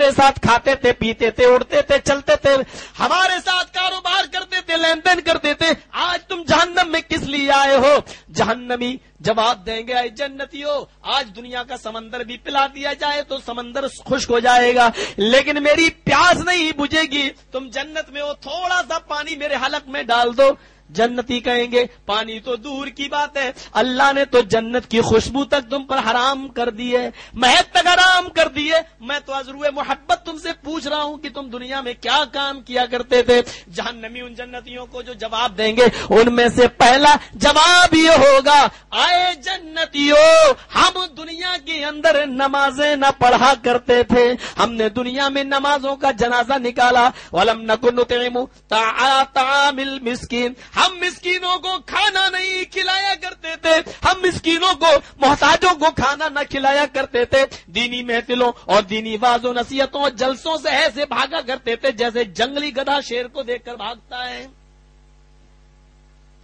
میرے ساتھ کھاتے تھے، پیتے تھے، اڑتے تھے، چلتے تھے، ہمارے ساتھ کاروبار کرتے تھے لین دین کرتے تھے۔ آج تم جہنم میں کس لیے آئے ہو؟ جہنمی جواب دیں گے، اے جنتیو، آج دنیا کا سمندر بھی پلا دیا جائے تو سمندر خشک ہو جائے گا۔ لیکن میری پیاس نہیں بجھے گی۔ تم جنت میں ہو، تھوڑا سا پانی میرے حلق میں ڈال دو۔ جنتی کہیں گے، پانی تو دور کی بات ہے۔ اللہ نے تو جنت کی خوشبو تک تم پر حرام کر دی ہے، مہک تک حرام کر دی ہے۔ میں تو ازرو محبت تم سے پوچھ رہا ہوں کہ تم دنیا میں کیا کام کیا کرتے تھے۔ جہنمی ان جنتیوں کو جو جواب دیں گے، ان میں سے پہلا جواب یہ ہوگا، آئے جنتیوں ہم دنیا کے اندر نمازیں نہ پڑھا کرتے تھے۔ ہم نے دنیا میں نمازوں کا جنازہ نکالا۔ ولم نکن نطعم طعام المسکین ہم مسکینوں کو کھانا نہیں کھلایا کرتے تھے۔ ہم مسکینوں کو، محتاجوں کو کھانا نہ کھلایا کرتے تھے۔ دینی محفلوں اور دینی واز و نصیحتوں اور جلسوں سے ایسے بھاگا کرتے تھے جیسے جنگلی گدھا شیر کو دیکھ کر بھاگتا ہے۔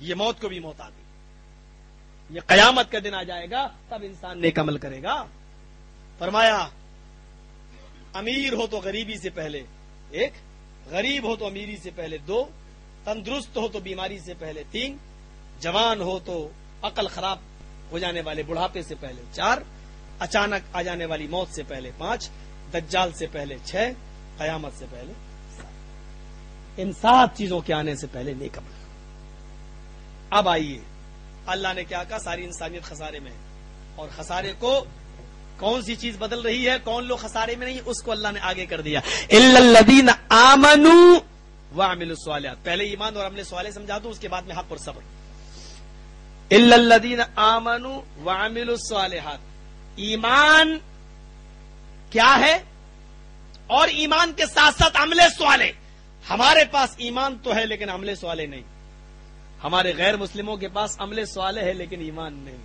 یہ موت کو بھی موت آ گئی۔ یہ قیامت کا دن آ جائے گا، تب انسان نیک عمل کرے گا۔ فرمایا، امیر ہو تو غریبی سے پہلے ایک، غریب ہو تو امیری سے پہلے دو۔ تندرست ہو تو بیماری سے پہلے تین، جوان ہو تو عقل خراب ہو جانے والے بڑھاپے سے پہلے چار، اچانک آ جانے والی موت سے پہلے پانچ، دجال سے پہلے چھ، قیامت سے پہلے سات۔ ان سات چیزوں کے آنے سے پہلے نیک عمل۔ اب آئیے۔ اللہ نے کیا کہا؟ ساری انسانیت خسارے میں ہے۔ اور خسارے کو کون سی چیز بدل رہی ہے؟ کون لوگ خسارے میں نہیں؟ اس کو اللہ نے آگے کر دیا۔ وعملوا الصالحات۔ پہلے ایمان اور عمل صالح سمجھا دوں اس کے بعد میں حق اور صبر۔ الذین آمنوا وعملوا الصالحات۔ ایمان کیا ہے؟ اور ایمان کے ساتھ ساتھ عمل صالح۔ ہمارے پاس ایمان تو ہے لیکن عمل صالح نہیں۔ ہمارے غیر مسلموں کے پاس عمل صالح ہے لیکن ایمان نہیں۔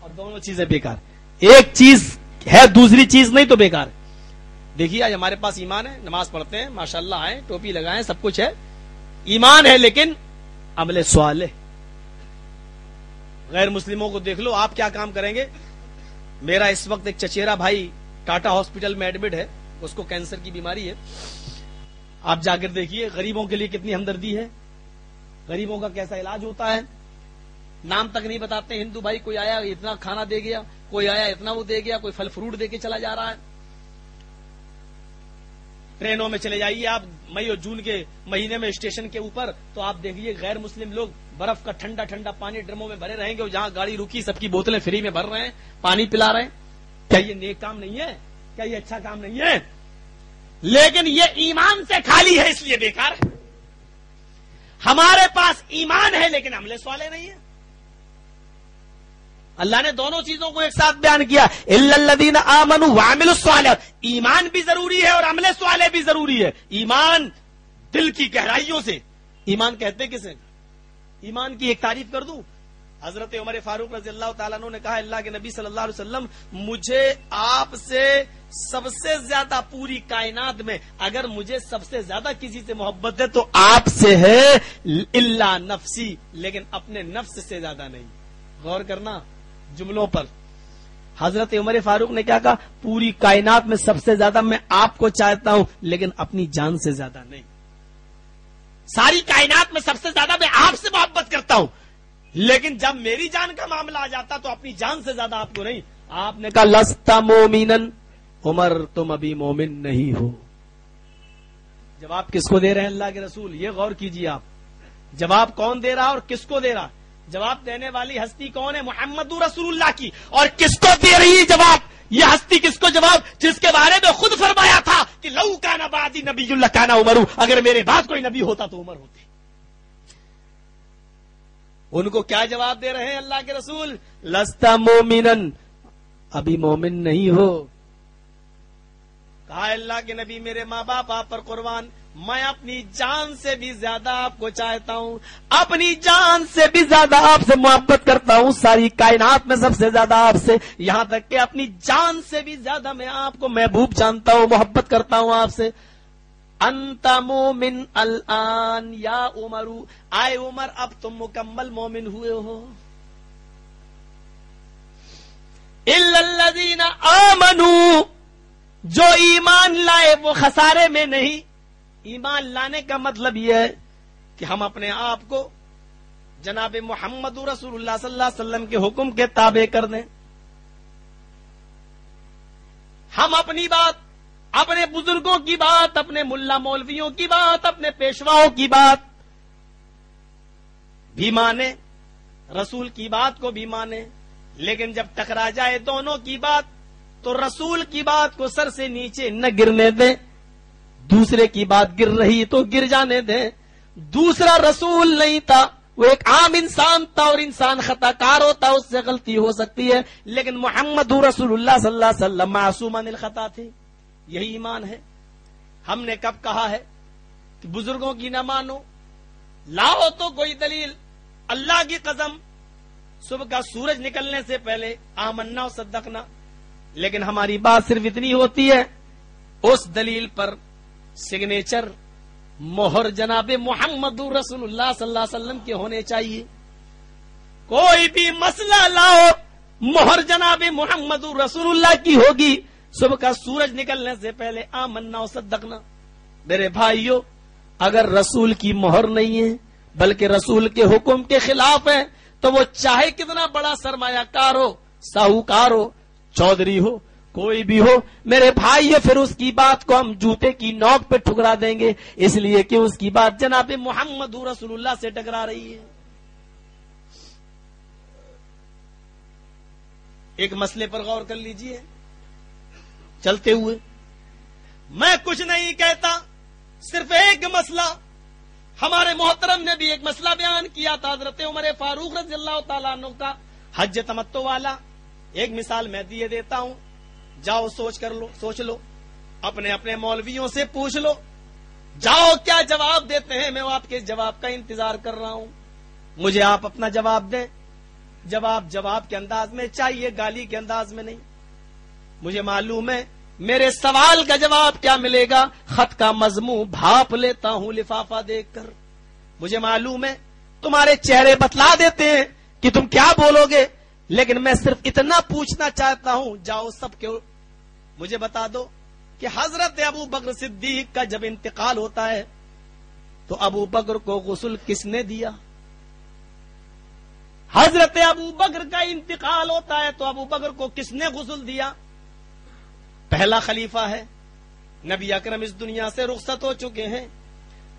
اور دونوں چیزیں بیکار۔ ایک چیز ہے دوسری چیز نہیں تو بیکار۔ دیکھیے، آج ہمارے پاس ایمان ہے، نماز پڑھتے ہیں ماشاء اللہ آئے ٹوپی لگائیں، سب کچھ ہے۔ ایمان ہے لیکن عمل صالح غیر مسلموں کو دیکھ لو، آپ کیا کام کریں گے؟ میرا اس وقت ایک چچیرا بھائی ٹاٹا ہاسپٹل میں ایڈمٹ ہے، اس کو کینسر کی بیماری ہے۔ آپ جا کر دیکھیے، غریبوں کے لیے کتنی ہمدردی ہے۔ غریبوں کا کیسا علاج ہوتا ہے؟ نام تک نہیں بتاتے، ہندو بھائی، کوئی آیا، اتنا کھانا دے گیا، کوئی آیا، اتنا وہ دے گیا، کوئی پھل فروٹ دے کے چلا جا رہا ہے۔ ٹرینوں میں چلے جائیے آپ، مئی اور جون کے مہینے میں اسٹیشن کے اوپر، تو آپ دیکھیے غیر مسلم لوگ برف کا ٹھنڈا ٹھنڈا پانی ڈرموں میں بھرے رہیں گے اور جہاں گاڑی رکی سب کی بوتلیں فری میں بھر رہے ہیں، پانی پلا رہے ہیں۔ کیا یہ نیک کام نہیں ہے؟ کیا یہ اچھا کام نہیں ہے؟ لیکن یہ ایمان سے خالی ہے اس لیے بیکار ہے۔ ہمارے پاس ایمان ہے لیکن عمل سوالے نہیں ہے اللہ نے دونوں چیزوں کو ایک ساتھ بیان کیا۔ الدین آمن وامل سوال ایمان بھی ضروری ہے اور عمل سوالے بھی ضروری ہے۔ ایمان دل کی گہرائیوں سے۔ ایمان کہتے کسے؟ ایمان کی ایک تعریف کر دوں۔ حضرت عمر فاروق رضی اللہ تعالیٰ نے کہا، اللہ کے نبی صلی اللہ علیہ وسلم، مجھے آپ سے سب سے زیادہ پوری کائنات میں اگر مجھے سب سے زیادہ کسی سے محبت ہے تو آپ سے ہے اللہ نفسی، لیکن اپنے نفس سے زیادہ نہیں۔ غور کرنا۔ جملوں پر۔ حضرت عمر فاروق نے کیا کہا؟ پوری کائنات میں سب سے زیادہ میں آپ کو چاہتا ہوں، لیکن اپنی جان سے زیادہ نہیں۔ ساری کائنات میں سب سے زیادہ میں آپ سے محبت کرتا ہوں۔ لیکن جب میری جان کا معاملہ آ جاتا تو اپنی جان سے زیادہ آپ کو نہیں۔ آپ نے کہا لستا مومین عمر، تم ابھی مومن نہیں ہو۔ جواب کس کو دے رہے ہیں؟ اللہ کے رسول۔ یہ غور کیجیے آپ۔ جواب کون دے رہا اور کس کو دے رہا؟ جواب دینے والی ہستی کون ہے؟ محمد رسول اللہ کی۔ اور کس کو دے رہی جواب؟ یہ ہستی کس کو جواب؟ جس کے بارے میں خود فرمایا تھا کہ لو کا نبادی نبی اللہ کا نا عمر اگر میرے بعد کوئی نبی ہوتا تو عمر ہوتے ان کو کیا جواب دے رہے ہیں اللہ کے رسول؟ لستا مومنن۔ ابھی مومن نہیں ہو۔ کہا اللہ کے نبی، میرے ماں باپ، آپ پر قربان۔ میں اپنی جان سے بھی زیادہ آپ کو چاہتا ہوں، اپنی جان سے بھی زیادہ آپ سے محبت کرتا ہوں، ساری کائنات میں سب سے زیادہ آپ سے، یہاں تک کہ اپنی جان سے بھی زیادہ میں آپ کو محبوب جانتا ہوں، محبت کرتا ہوں آپ سے۔ انت مومن الان، یا عمرو آئے عمر، اب تم مکمل مومن ہوئے ہو۔ الذین آمنو جو ایمان لائے وہ خسارے میں نہیں۔ ایمان لانے کا مطلب یہ ہے کہ ہم اپنے آپ کو جناب محمد رسول اللہ صلی اللہ علیہ وسلم کے حکم کے تابع کر دیں۔ ہم اپنی بات، اپنے بزرگوں کی بات، اپنے ملا مولویوں کی بات، اپنے پیشواؤں کی بات بھی مانے رسول کی بات کو بھی مانے لیکن جب ٹکرا جائے دونوں کی بات، تو رسول کی بات کو سر سے نیچے نہ گرنے دیں۔ دوسرے کی بات گر رہی تو گر جانے دیں۔ دوسرا رسول نہیں تھا، وہ ایک عام انسان تھا اور انسان خطا کار ہوتا، اس سے غلطی ہو سکتی ہے۔ لیکن محمد رسول اللہ صلی اللہ علیہ وسلم معصوم الخطا تھے یہی ایمان ہے۔ ہم نے کب کہا ہے کہ بزرگوں کی نہ مانو۔ لاؤ تو کوئی دلیل۔ اللہ کی قسم، صبح کا سورج نکلنے سے پہلے آمنا و صدقنا۔ لیکن ہماری بات صرف اتنی ہوتی ہے، اس دلیل پر سگنیچر مہر جناب محمد رسول اللہ صلی اللہ علیہ وسلم کے ہونے چاہیے۔ کوئی بھی مسئلہ لاؤ، مہر جناب محمد رسول اللہ کی ہوگی۔ صبح کا سورج نکلنے سے پہلے آمنا و صدقنا۔ میرے بھائیوں اگر رسول کی مہر نہیں ہے، بلکہ رسول کے حکم کے خلاف ہے، تو وہ چاہے کتنا بڑا سرمایہ کار ہو ساہوکار ہو چودھری ہو کوئی بھی ہو، میرے بھائی پھر اس کی بات کو ہم جوتے کی نوک پہ ٹھکرا دیں گے۔ اس لیے کہ اس کی بات جناب محمد رسول اللہ سے ٹکرا رہی ہے۔ ایک مسئلے پر غور کر لیجیے۔ چلتے ہوئے، میں کچھ نہیں کہتا، صرف ایک مسئلہ۔ ہمارے محترم نے بھی ایک مسئلہ بیان کیا تھا، حضرت عمر فاروق رضی اللہ تعالیٰ عنہ کا، حج تمتو والا۔ ایک مثال میں دیے دیتا ہوں۔ جاؤ سوچ کر لو، سوچ لو۔ اپنے اپنے مولویوں سے پوچھ لو۔ جاؤ، کیا جواب دیتے ہیں؟ میں آپ کے جواب کا انتظار کر رہا ہوں۔ مجھے آپ اپنا جواب دیں۔ جواب جواب کے انداز میں چاہیے، گالی کے انداز میں نہیں۔ مجھے معلوم ہے، میرے سوال کا جواب کیا ملے گا؟ خط کا مضمون بھاپ لیتا ہوں لفافہ دیکھ کر۔ مجھے معلوم ہے، تمہارے چہرے بتلا دیتے ہیں کہ تم کیا بولو گے۔ لیکن میں صرف اتنا پوچھنا چاہتا ہوں، جاؤ سب کے مجھے بتا دو کہ حضرت ابو بکر صدیق کا جب انتقال ہوتا ہے، تو ابو بکر کو غسل کس نے دیا؟ حضرت ابو بکر کا انتقال ہوتا ہے، تو ابو بکر کو کس نے غسل دیا؟ پہلا خلیفہ ہے۔ نبی اکرم اس دنیا سے رخصت ہو چکے ہیں۔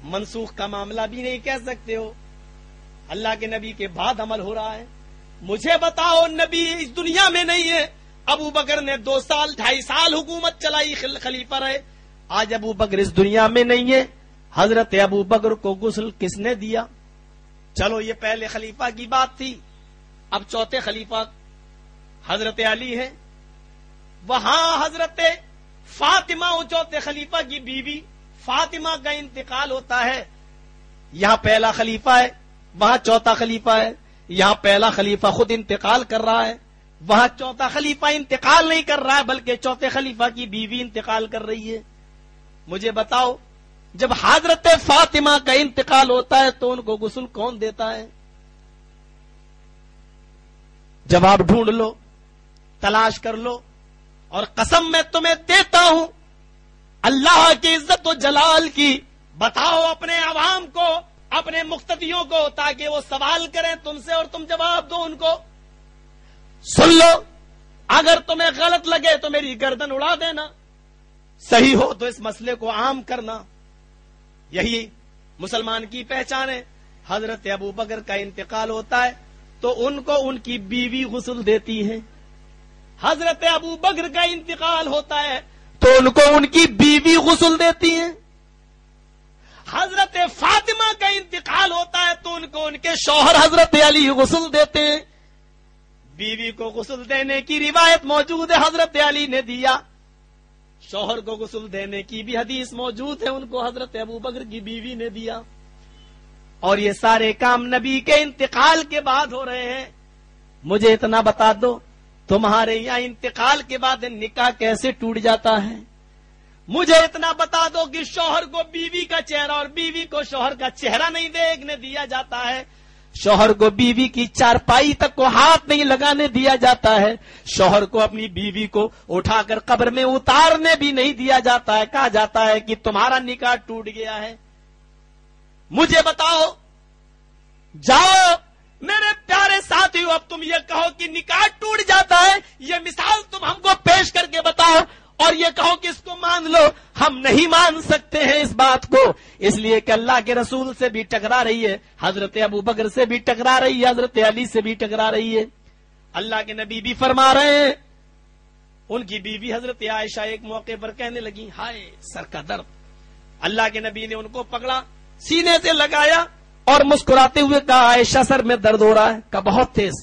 منسوخ کا معاملہ بھی نہیں کہہ سکتے ہو۔ اللہ کے نبی کے بعد عمل ہو رہا ہے۔ مجھے بتاؤ، نبی اس دنیا میں نہیں ہے۔ ابو بکر نے دو سال، ڈھائی سال حکومت چلائی خلیفہ رہے۔ آج ابو بکر اس دنیا میں نہیں ہے۔ حضرت ابو بکر کو غسل کس نے دیا؟ چلو، یہ پہلے خلیفہ کی بات تھی۔ اب چوتھے خلیفہ حضرت علی ہے۔ وہاں حضرت فاطمہ چوتھے خلیفہ کی بیوی فاطمہ کا انتقال ہوتا ہے۔ یہاں پہلا خلیفہ ہے، وہاں چوتھا خلیفہ ہے۔ یہاں پہلا خلیفہ خود انتقال کر رہا ہے، وہاں چوتھا خلیفہ انتقال نہیں کر رہا ہے، بلکہ چوتھے خلیفہ کی بیوی انتقال کر رہی ہے۔ مجھے بتاؤ، جب حضرت فاطمہ کا انتقال ہوتا ہے تو ان کو غسل کون دیتا ہے؟ جواب ڈھونڈ لو، تلاش کر لو، اور قسم میں تمہیں دیتا ہوں، اللہ کی عزت و جلال کی، بتاؤ اپنے عوام کو اپنے مختدیوں کو تاکہ وہ سوال کریں تم سے اور تم جواب دو ان کو۔ سن لو، اگر تمہیں غلط لگے تو میری گردن اڑا دینا۔ صحیح ہو تو اس مسئلے کو عام کرنا۔ یہی مسلمان کی پہچان ہے۔ حضرت ابو بکر کا انتقال ہوتا ہے تو ان کو ان کی بیوی غسل دیتی ہے۔ حضرت ابو بکر کا انتقال ہوتا ہے تو تو ان کو ان کی بیوی غسل دیتی ہیں حضرت فاطمہ کا انتقال ہوتا ہے تو ان کو ان کے شوہر حضرت علی غسل دیتے۔ ہیں بیوی کو غسل دینے کی روایت موجود ہے، حضرت علی نے دیا۔ شوہر کو غسل دینے کی بھی حدیث موجود ہے، ان کو حضرت ابو بکر کی بیوی نے دیا۔ اور یہ سارے کام نبی کے انتقال کے بعد ہو رہے ہیں۔ مجھے اتنا بتا دو، تمہارے یہاں انتقال کے بعد نکاح کیسے ٹوٹ جاتا ہے؟ مجھے اتنا بتا دو کہ شوہر کو بیوی کا چہرہ اور بیوی کو شوہر کا چہرہ نہیں دیکھنے دیا جاتا ہے۔ شوہر کو بیوی کی چارپائی تک کو ہاتھ نہیں لگانے دیا جاتا ہے۔ شوہر کو اپنی بیوی کو اٹھا کر قبر میں اتارنے بھی نہیں دیا جاتا ہے۔ کہا جاتا ہے کہ تمہارا نکاح ٹوٹ گیا ہے۔ مجھے بتاؤ۔ جاؤ۔ میرے پیارے ساتھی اب تم یہ کہو کہ نکاح ٹوٹ جاتا ہے۔ یہ مثال تم ہم کو پیش کر کے بتاؤ۔ اور یہ کہو کہ اس کو مان لو۔ ہم نہیں مان سکتے ہیں اس بات کو۔ اس لیے کہ اللہ کے رسول سے بھی ٹکرا رہی ہے۔ حضرت ابو بکر سے بھی ٹکرا رہی ہے۔ حضرت علی سے بھی ٹکرا رہی ہے۔ اللہ کے نبی بھی فرما رہے ہیں۔ ان کی بیوی حضرت عائشہ ایک موقع پر کہنے لگی، ہائے، سر کا درد۔ اللہ کے نبی نے ان کو پکڑا، سینے سے لگایا اور مسکراتے ہوئے کہا، عائشہ، سر میں درد ہو رہا ہے۔ کہا، بہت تیز۔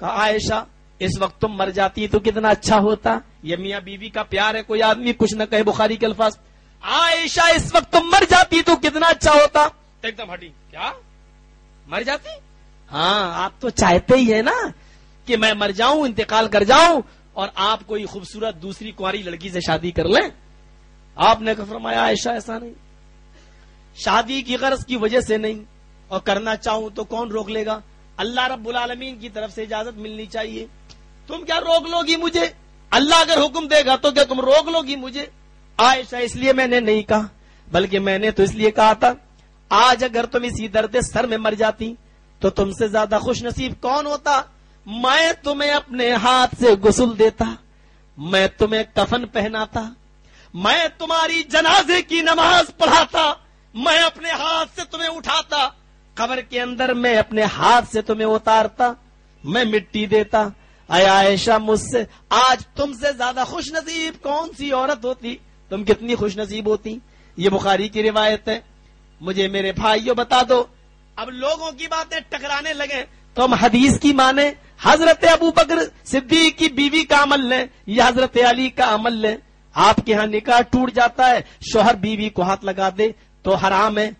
کہا، عائشہ، اس وقت تم مر جاتی تو کتنا اچھا ہوتا۔ یہ میاں بیوی کا پیار ہے، کوئی آدمی کچھ نہ کہے بخاری کے الفاظ۔ عائشہ اس وقت تم مر جاتی، تو کتنا اچھا ہوتا۔ ایک دم ہٹی کیا؟ مر جاتی؟ ہاں آپ تو چاہتے ہی ہے نا کہ میں مر جاؤں، انتقال کر جاؤں اور آپ کوئی خوبصورت دوسری کاری لڑکی سے شادی کر لیں۔ آپ نے فرمایا، عائشہ ایسا نہیں۔ شادی کی غرض کی وجہ سے نہیں۔ اور کرنا چاہوں تو کون روک لے گا؟ اللہ رب العالمین کی طرف سے اجازت ملنی چاہیے۔ تم کیا روک لو گی مجھے؟ اللہ اگر حکم دے گا تو کیا تم روک لو گی مجھے؟ عائشہ اس لیے میں نے نہیں کہا، بلکہ میں نے تو اس لیے کہا تھا، آج اگر تم اسی درد سر میں مر جاتی، تو تم سے زیادہ خوش نصیب کون ہوتا؟ میں تمہیں اپنے ہاتھ سے غسل دیتا، میں تمہیں کفن پہناتا، میں تمہاری جنازے کی نماز پڑھاتا، میں اپنے ہاتھ سے تمہیں اٹھاتا، قبر کے اندر میں اپنے ہاتھ سے تمہیں اتارتا، میں مٹی دیتا اے عائشہ مجھ سے، آج تم سے زیادہ خوش نصیب کون سی عورت ہوتی؟ تم کتنی خوش نصیب ہوتی؟ یہ بخاری کی روایت ہے۔ مجھے میرے بھائیوں بتا دو۔ اب لوگوں کی باتیں ٹکرانے لگے۔ تو ہم حدیث کی مانے حضرت ابو بکر صدیق کی بیوی کا عمل لیں۔ یا حضرت علی کا عمل لیں۔ آپ کے ہاں نکاح ٹوٹ جاتا ہے۔ شوہر بیوی کو ہاتھ لگا دے تو حرام ہے۔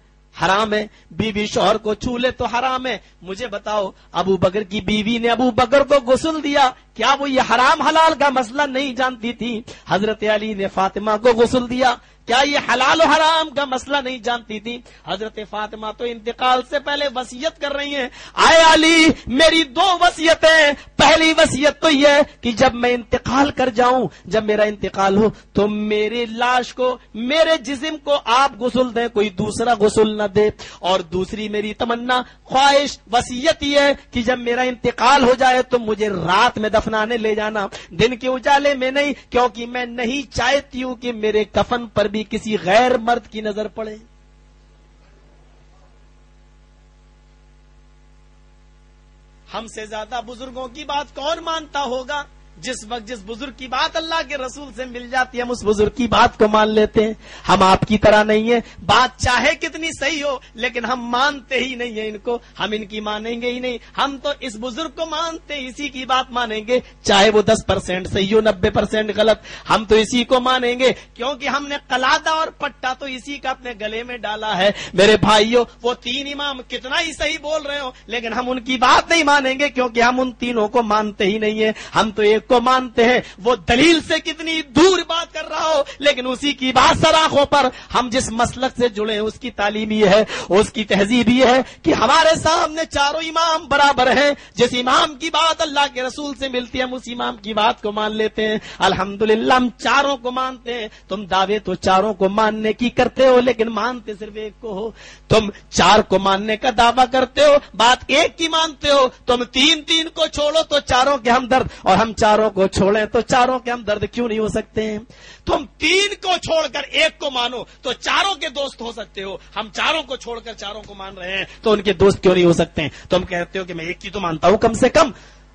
حرام ہے، بیوی شوہر کو چھو لے تو حرام ہے۔ مجھے بتاؤ، ابو بکر کی بیوی نے ابو بکر کو غسل دیا کیا وہ یہ حرام حلال کا مسئلہ نہیں جانتی تھی؟ حضرت علی نے فاطمہ کو غسل دیا۔ کیا یہ حلال و حرام کا مسئلہ نہیں جانتی تھی؟ حضرت فاطمہ تو انتقال سے پہلے وسیعت کر رہی ہیں۔ آئے علی، میری دو وسیعتیں پہلی وسیعت تو یہ کہ جب میں انتقال کر جاؤں، جب میرا انتقال ہو، تو میری لاش کو، میرے جسم کو آپ غسل دیں، کوئی دوسرا غسل نہ دے۔ اور دوسری میری تمنا، خواہش وسیعت یہ ہے کہ جب میرا انتقال ہو جائے تو مجھے رات میں دفنانے لے جانا۔ دن کے اجالے میں نہیں، کیونکہ میں نہیں چاہتی ہوں کہ میرے کفن پر بھی کسی غیر مرد کی نظر پڑے۔ ہم سے زیادہ بزرگوں کی بات کون مانتا ہوگا؟ جس وقت جس بزرگ کی بات اللہ کے رسول سے مل جاتی ہے، ہم اس بزرگ کی بات کو مان لیتے ہیں۔ ہم آپ کی طرح نہیں ہیں۔ بات چاہے کتنی صحیح ہو، لیکن ہم مانتے ہی نہیں ہیں ان کو۔ ہم ان کی مانیں گے ہی نہیں۔ ہم تو اس بزرگ کو مانتے ہیں اسی کی بات مانیں گے۔ چاہے وہ دس پرسینٹ صحیح ہو، نبے پرسینٹ غلط، ہم تو اسی کو مانیں گے۔ کیونکہ ہم نے کلادا اور پٹا تو اسی کا اپنے گلے میں ڈالا ہے۔ میرے بھائیوں، وہ تین امام کتنا ہی صحیح بول رہے ہو لیکن ہم ان کی بات نہیں مانیں گے کیونکہ ہم ان تینوں کو مانتے ہی نہیں ہیں۔ ہم تو ایک کو مانتے ہیں، وہ دلیل سے کتنی دور بات کر رہا ہو، لیکن اسی کی بات سراخوں پر ہم جس مسلک سے جڑے ہیں، اس کی تعلیم یہ ہے، اس کی تہذیب یہ ہے کہ ہمارے سامنے چاروں امام برابر ہیں۔ جس امام کی بات اللہ کے رسول سے ملتی ہے، ہم اس امام کی بات کو مان لیتے ہیں۔ الحمدللہ، ہم چاروں کو مانتے ہیں۔ تم دعوے تو چاروں کو ماننے کی کرتے ہو، لیکن مانتے صرف ایک کو ہو۔ تم چار کو ماننے کا دعویٰ کرتے ہو، بات ایک کی مانتے ہو۔ تم تین تین کو چھوڑو تو چاروں کے ہمدرد اور ہم چاروں کو چھوڑیں تو چاروں کے ہمدرد کیوں نہیں ہو سکتے ہیں؟ تم تین کو چھوڑ کر ایک کو مانو تو چاروں کے دوست ہو سکتے ہو۔ ہم چاروں کو چھوڑ کر چاروں کو مان رہے ہیں تو ان کے دوست کیوں نہیں ہو سکتے ہیں؟ تم کہتے ہو کہ میں ایک کی تو مانتا ہوں کم سے کم۔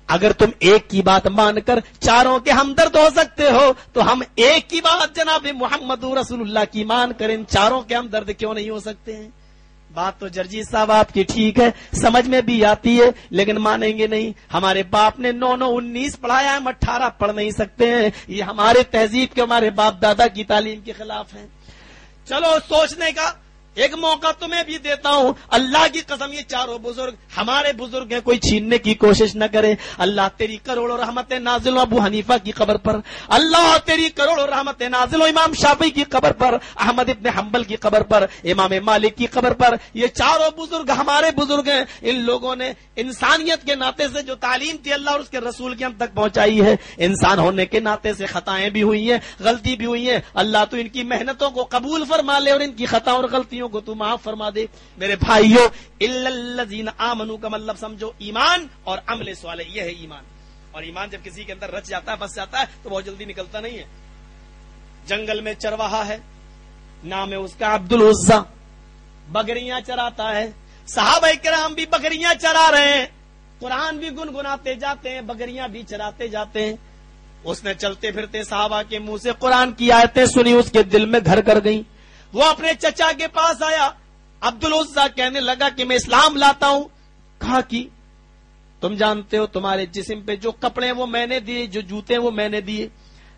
اگر تم ایک کی بات مان کر چاروں کے ہمدرد ہو سکتے ہو تو ہم ایک کی بات جناب محمد رسول اللہ کی مان کر ان چاروں کے ہمدرد کیوں نہیں ہو سکتے ہیں؟ بات تو جرجیت صاحب، آپ کی ٹھیک ہے، سمجھ میں بھی آتی ہے، لیکن مانیں گے نہیں، ہمارے باپ نے نو نو انیس پڑھایا ہم اٹھارہ پڑھ نہیں سکتے ہیں۔ یہ ہمارے تہذیب کے، ہمارے باپ دادا کی تعلیم کے خلاف ہے چلو، سوچنے کا ایک موقع تمہیں بھی دیتا ہوں۔ اللہ کی قسم، یہ چاروں بزرگ ہمارے بزرگ ہیں، کوئی چھیننے کی کوشش نہ کرے۔ اللہ تیری کروڑوں رحمت نازل ابو حنیفہ کی قبر پر۔ اللہ تیری کروڑوں رحمت نازل و امام شافی کی قبر پر۔ احمد ابن حنبل کی قبر پر۔ امام مالک کی قبر پر۔ یہ چاروں بزرگ ہمارے بزرگ ہیں۔ ان لوگوں نے انسانیت کے ناطے سے جو تعلیم تھی اللہ اور اس کے رسول کی ہم تک پہنچائی ہے۔ انسان ہونے کے ناطے سے خطائیں بھی ہوئی ہیں، غلطی بھی ہوئی ہیں۔ اللہ تو ان کی محنتوں کو قبول فرما لے اور ان کی خطا اور غلطیوں کو تو معاف فرما دے۔ میرے بھائیوں الذین آمنو کا مطلب سمجھو ایمان اور عمل سوال یہ ہے ایمان۔ اور ایمان جب کسی کے اندر رچ جاتا ہے، بس جاتا ہے، تو بہت جلدی نکلتا نہیں ہے۔ جنگل میں چرواہا ہے، نام ہے اس کا عبد العزا بکریاں چراتا ہے، صحابہ کرام بھی بکریاں چرا رہے ہیں۔ قرآن بھی گنگناتے جاتے ہیں، بکریاں بھی چراتے جاتے ہیں۔ اس نے چلتے پھرتے صحابہ کے منہ سے قرآن کی آیتیں سنی، اس کے دل میں گھر کر گئیں۔ وہ اپنے چچا کے پاس آیا۔ عبد العزا کہنے لگا کہ میں اسلام لاتا ہوں۔ کہا کہ تم جانتے ہو تمہارے جسم پہ جو کپڑے وہ میں نے دیے، جو جوتے وہ میں نے دیے۔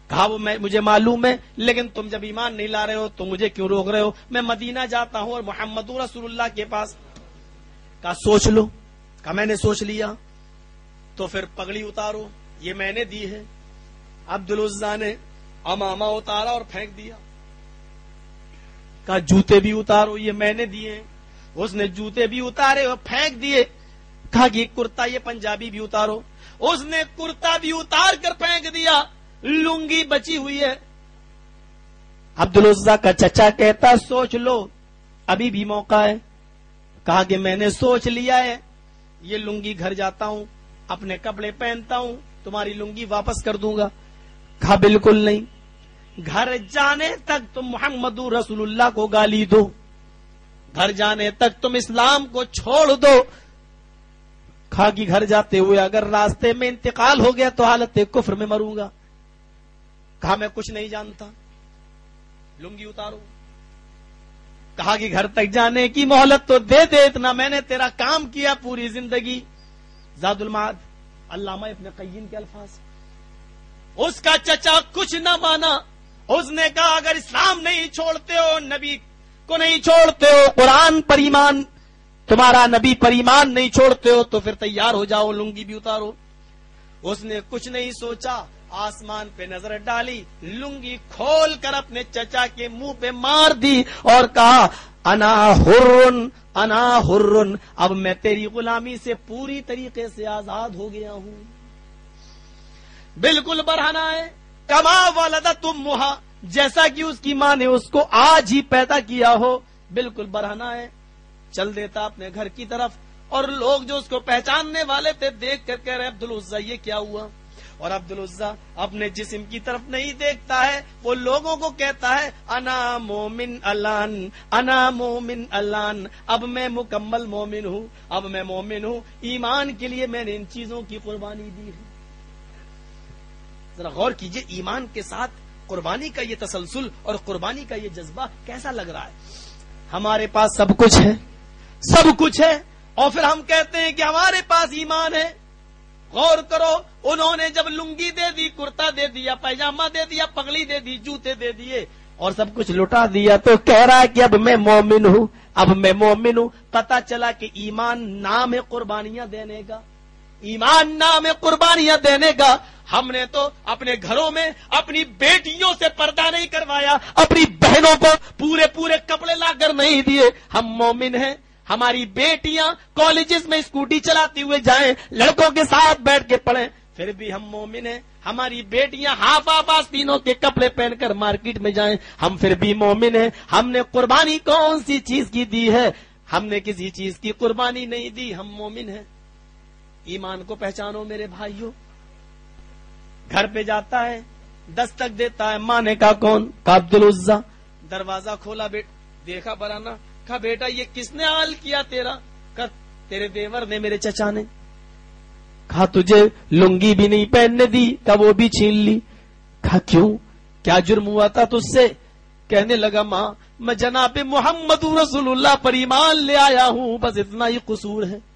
کہا وہ میں، مجھے معلوم ہے، لیکن تم جب ایمان نہیں لا رہے ہو تو مجھے کیوں روک رہے ہو؟ میں مدینہ جاتا ہوں اور محمد رسول اللہ کے پاس۔ کہا سوچ لو۔ کہا میں نے سوچ لیا۔ تو پھر پگڑی اتارو۔ یہ میں نے دی ہے۔ عبد العزا نے اماما اتارا اور پھینک دیا۔ کہا جوتے بھی اتارو، یہ میں نے دیے اس نے جوتے بھی اتارے اور پھینک دیے۔ کہا کہ کرتا، یہ پنجابی بھی اتارو۔ اس نے کرتا بھی اتار کر پھینک دیا۔ لنگی بچی ہوئی ہے۔ عبد العزا کا چچا کہتا، سوچ لو، ابھی بھی موقع ہے۔ کہا کہ میں نے سوچ لیا ہے۔ یہ لنگی گھر جاتا ہوں، اپنے کپڑے پہنتا ہوں، تمہاری لنگی واپس کر دوں گا۔ کہا، بالکل نہیں۔ گھر جانے تک تم محمد رسول اللہ کو گالی دو۔ گھر جانے تک تم اسلام کو چھوڑ دو۔ کھا کی گھر جاتے ہوئے اگر راستے میں انتقال ہو گیا تو حالت کفر میں مروں گا۔ کہا میں کچھ نہیں جانتا۔ لنگی اتارو۔ کہا کہ گھر تک جانے کی مہلت تو دے دے اتنا میں نے تیرا کام کیا پوری زندگی۔ زاد الماد علامہ ابن قیم کے الفاظ۔ اس کا چچا کچھ نہ مانا۔ اس نے کہا، اگر اسلام نہیں چھوڑتے ہو، نبی کو نہیں چھوڑتے ہو، قرآن پر ایمان، تمہارا نبی پر ایمان نہیں چھوڑتے ہو، تو پھر تیار ہو جاؤ، لنگی بھی اتارو۔ اس نے کچھ نہیں سوچا، آسمان پہ نظر ڈالی، لنگی کھول کر اپنے چچا کے منہ پہ مار دی اور کہا، انا ہرن انا ہرن اب میں تیری غلامی سے پوری طریقے سے آزاد ہو گیا ہوں۔ بالکل برہنا ہے۔ کما والدہ تم مہا جیسا کہ اس کی ماں نے اس کو آج ہی پیدا کیا ہو، بالکل برہنا ہے۔ چل دیتا اپنے گھر کی طرف، اور لوگ جو اس کو پہچاننے والے تھے، دیکھ کر کہہ رہے عبد العزا یہ کیا ہوا؟ اور عبد العزا اپنے جسم کی طرف نہیں دیکھتا ہے، وہ لوگوں کو کہتا ہے، انا مومن الان، انا مومن الان، اب میں مکمل مومن ہوں، اب میں مومن ہوں، ایمان کے لیے میں نے ان چیزوں کی قربانی دی ہے۔ ذرا غور کیجیے ایمان کے ساتھ قربانی کا یہ تسلسل اور قربانی کا یہ جذبہ کیسا لگ رہا ہے؟ ہمارے پاس سب کچھ ہے، سب کچھ ہے اور پھر ہم کہتے ہیں کہ ہمارے پاس ایمان ہے۔ غور کرو، انہوں نے جب لنگی دے دی، کرتا دے دیا، پیجامہ دے دیا، پگڑی دے دی، جوتے دے دیے اور سب کچھ لٹا دیا تو کہہ رہا ہے کہ اب میں مومن ہوں، اب میں مومن ہوں۔ پتا چلا کہ ایمان نام ہے قربانیاں دینے کا۔ ایمان نام قربانیاں دینے کا ہم نے تو اپنے گھروں میں اپنی بیٹیوں سے پردہ نہیں کروایا، اپنی بہنوں کو پورے پورے کپڑے لا کر نہیں دیے۔ ہم مومن ہیں، ہماری بیٹیاں کالجز میں اسکوٹی چلاتی ہوئے جائیں، لڑکوں کے ساتھ بیٹھ کے پڑھیں۔ پھر بھی ہم مومن ہیں، ہماری بیٹیاں ہاف آباس تینوں کے کپڑے پہن کر مارکیٹ میں جائیں۔ ہم پھر بھی مومن ہیں، ہم نے قربانی کون سی چیز کی دی ہے؟ ہم نے کسی چیز کی قربانی نہیں دی، ہم مومن ہیں۔ ایمان کو پہچانو میرے بھائیوں گھر پہ جاتا ہے، دستک دیتا ہے، مانے کا کون؟ کا عبد العزا دروازہ کھولا بیٹ، دیکھا برانا، کہا بیٹا، یہ کس نے حال کیا تیرا؟ کہ تیرے دیور نے میرے چچا نے۔ کہا، تجھے لنگی بھی نہیں پہننے دی، کہا، وہ بھی چھین لی۔ کہا، کیوں؟ کیا جرم ہوا تھا تجھ سے؟ کہنے لگا، ماں، میں جناب محمد رسول اللہ پر ایمان لے آیا ہوں، بس اتنا ہی قصور ہے۔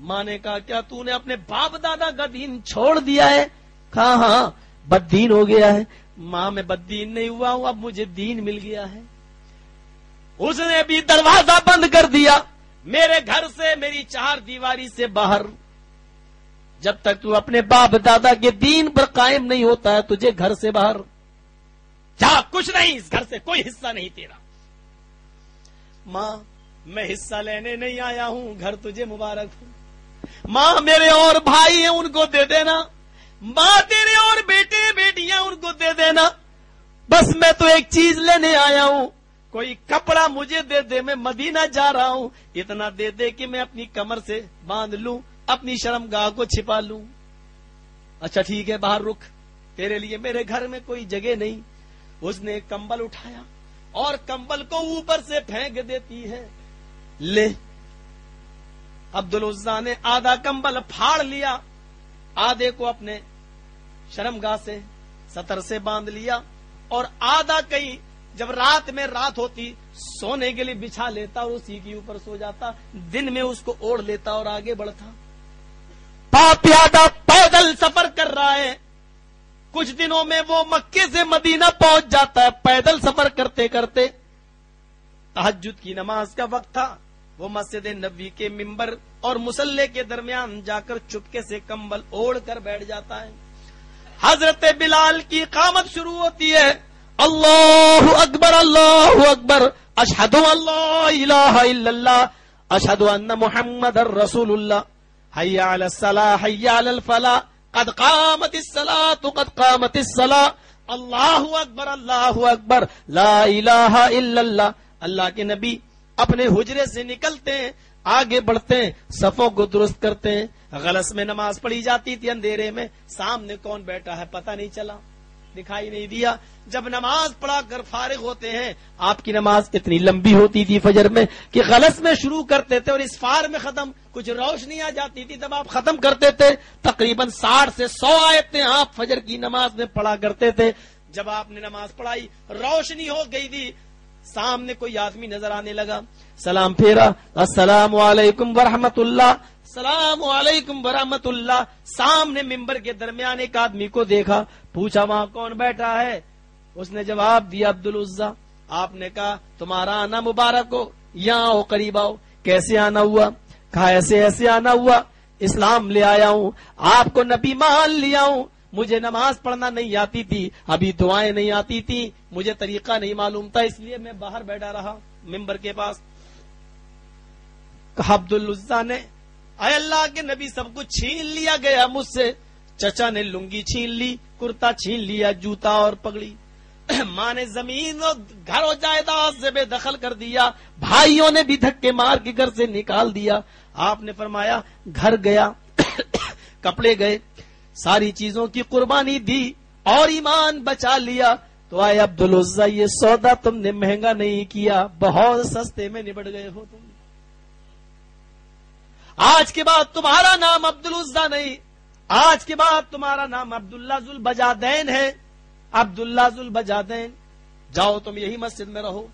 ماں نے کہا کیا تو نے اپنے باپ دادا کا دین چھوڑ دیا ہے؟ کہا ہاں, ہاں، بد دین ہو گیا ہے۔ ماں میں بد دین نہیں ہوا ہوں اب مجھے دین مل گیا ہے۔ اس نے بھی دروازہ بند کر دیا۔ میرے گھر سے، میری چار دیواری سے باہر۔ جب تک تو اپنے باپ دادا کے دین پر قائم نہیں ہوتا ہے، تجھے گھر سے باہر۔ جا، کچھ نہیں، اس گھر سے کوئی حصہ نہیں تیرا۔ ماں، میں حصہ لینے نہیں آیا ہوں، گھر تجھے مبارک ہوں ماں میرے اور بھائی ہیں، ان کو دے دینا۔ ماں تیرے اور بیٹے، بیٹیاں، ان کو دے دینا۔ بس میں تو ایک چیز لینے آیا ہوں۔ کوئی کپڑا مجھے دے دے، میں مدینہ جا رہا ہوں۔ اتنا دے دے کہ میں اپنی کمر سے باندھ لوں، اپنی شرم گاہ کو چھپا لوں۔ اچھا ٹھیک ہے، باہر رک۔ تیرے لیے میرے گھر میں کوئی جگہ نہیں۔ اس نے کمبل اٹھایا اور کمبل کو اوپر سے پھینک دیتی ہے۔ لے۔ عبد العزا نے آدھا کمبل پھاڑ لیا، آدھے کو اپنے شرم گاہ سے، سطر سے باندھ لیا اور آدھا کئی جب رات میں رات ہوتی، سونے کے لیے بچھا لیتا اور اسی کے اوپر سو جاتا، دن میں اس کو اوڑھ لیتا اور آگے بڑھتا۔ پیادہ پیدل سفر کر رہا ہے، کچھ دنوں میں وہ مکے سے مدینہ پہنچ جاتا ہے، پیدل سفر کرتے کرتے تحجد کی نماز کا وقت تھا۔ وہ مسجد نبی کے ممبر اور مسلح کے درمیان جا کر چپکے سے کمبل اوڑھ کر بیٹھ جاتا ہے۔ حضرت بلال کی قامت شروع ہوتی ہے۔ اللہ اکبر اللہ اکبر۔ اشہد اللہ الہ الا اللہ۔ اشہد ان محمد رسول اللہ۔ حیا علی الصلاح حیا علی الفلاح۔ قد قامت الصلاة، قد قامت الصلاة۔ اللہ اکبر اللہ اکبر۔ لا الہ الا اللہ۔ اللہ کے نبی اپنے حجرے سے نکلتے ہیں، آگے بڑھتے ہیں، صفوں کو درست کرتے ہیں۔ غلط میں نماز پڑھی جاتی تھی اندھیرے میں، سامنے کون بیٹھا ہے پتہ نہیں چلا، دکھائی نہیں دیا۔ جب نماز پڑھا کر فارغ ہوتے ہیں، آپ کی نماز اتنی لمبی ہوتی تھی فجر میں کہ غلط میں شروع کرتے تھے اور اس فار میں ختم کچھ روشنی آ جاتی تھی۔ جب آپ ختم کرتے تھے، تقریباً ساٹھ سے سو آیتیں آپ فجر کی نماز میں پڑھا کرتے تھے۔ جب آپ نے نماز پڑھائی، روشنی ہو گئی تھی سامنے کوئی آدمی نظر آنے لگا، سلام پھیرا، السلام علیکم ورحمۃ اللہ السلام علیکم ورحمۃ اللہ سامنے ممبر کے درمیان ایک آدمی کو دیکھا، پوچھا وہاں کون بیٹھا ہے؟ اس نے جواب دیا عبد العزا آپ نے کہا، تمہارا آنا مبارک ہو، یہاں ہو قریب آؤ، کیسے آنا ہوا؟ کہا، ایسے ایسے آنا ہوا، اسلام لے آیا ہوں، آپ کو نبی مان لیا ہوں مجھے نماز پڑھنا نہیں آتی تھی، ابھی دعائیں نہیں آتی تھی، مجھے طریقہ نہیں معلوم تھا، اس لیے میں باہر بیٹھا رہا ممبر کے پاس۔ کہا عبد نے، اے اللہ کے نبی سب کچھ چھین لیا گیا مجھ سے۔ چچا نے لنگی چھین لی، کرتا چھین لیا، جوتا اور پگڑی۔ ماں نے زمین اور گھر و جائیداد سے بے دخل کر دیا، بھائیوں نے بھی دھکے مار کے گھر سے نکال دیا۔ آپ نے فرمایا، گھر گیا، کپڑے گئے ساری چیزوں کی قربانی دی اور ایمان بچا لیا۔ تو آئے عبد العزا یہ سودا تم نے مہنگا نہیں کیا، بہت سستے میں نبٹ گئے ہو تم۔ آج کے بعد تمہارا نام عبد العزا نہیں۔ آج کے بعد تمہارا نام عبد اللہ بجادین ہے۔ عبد اللہ بجادین جاؤ تم یہی مسجد میں رہو۔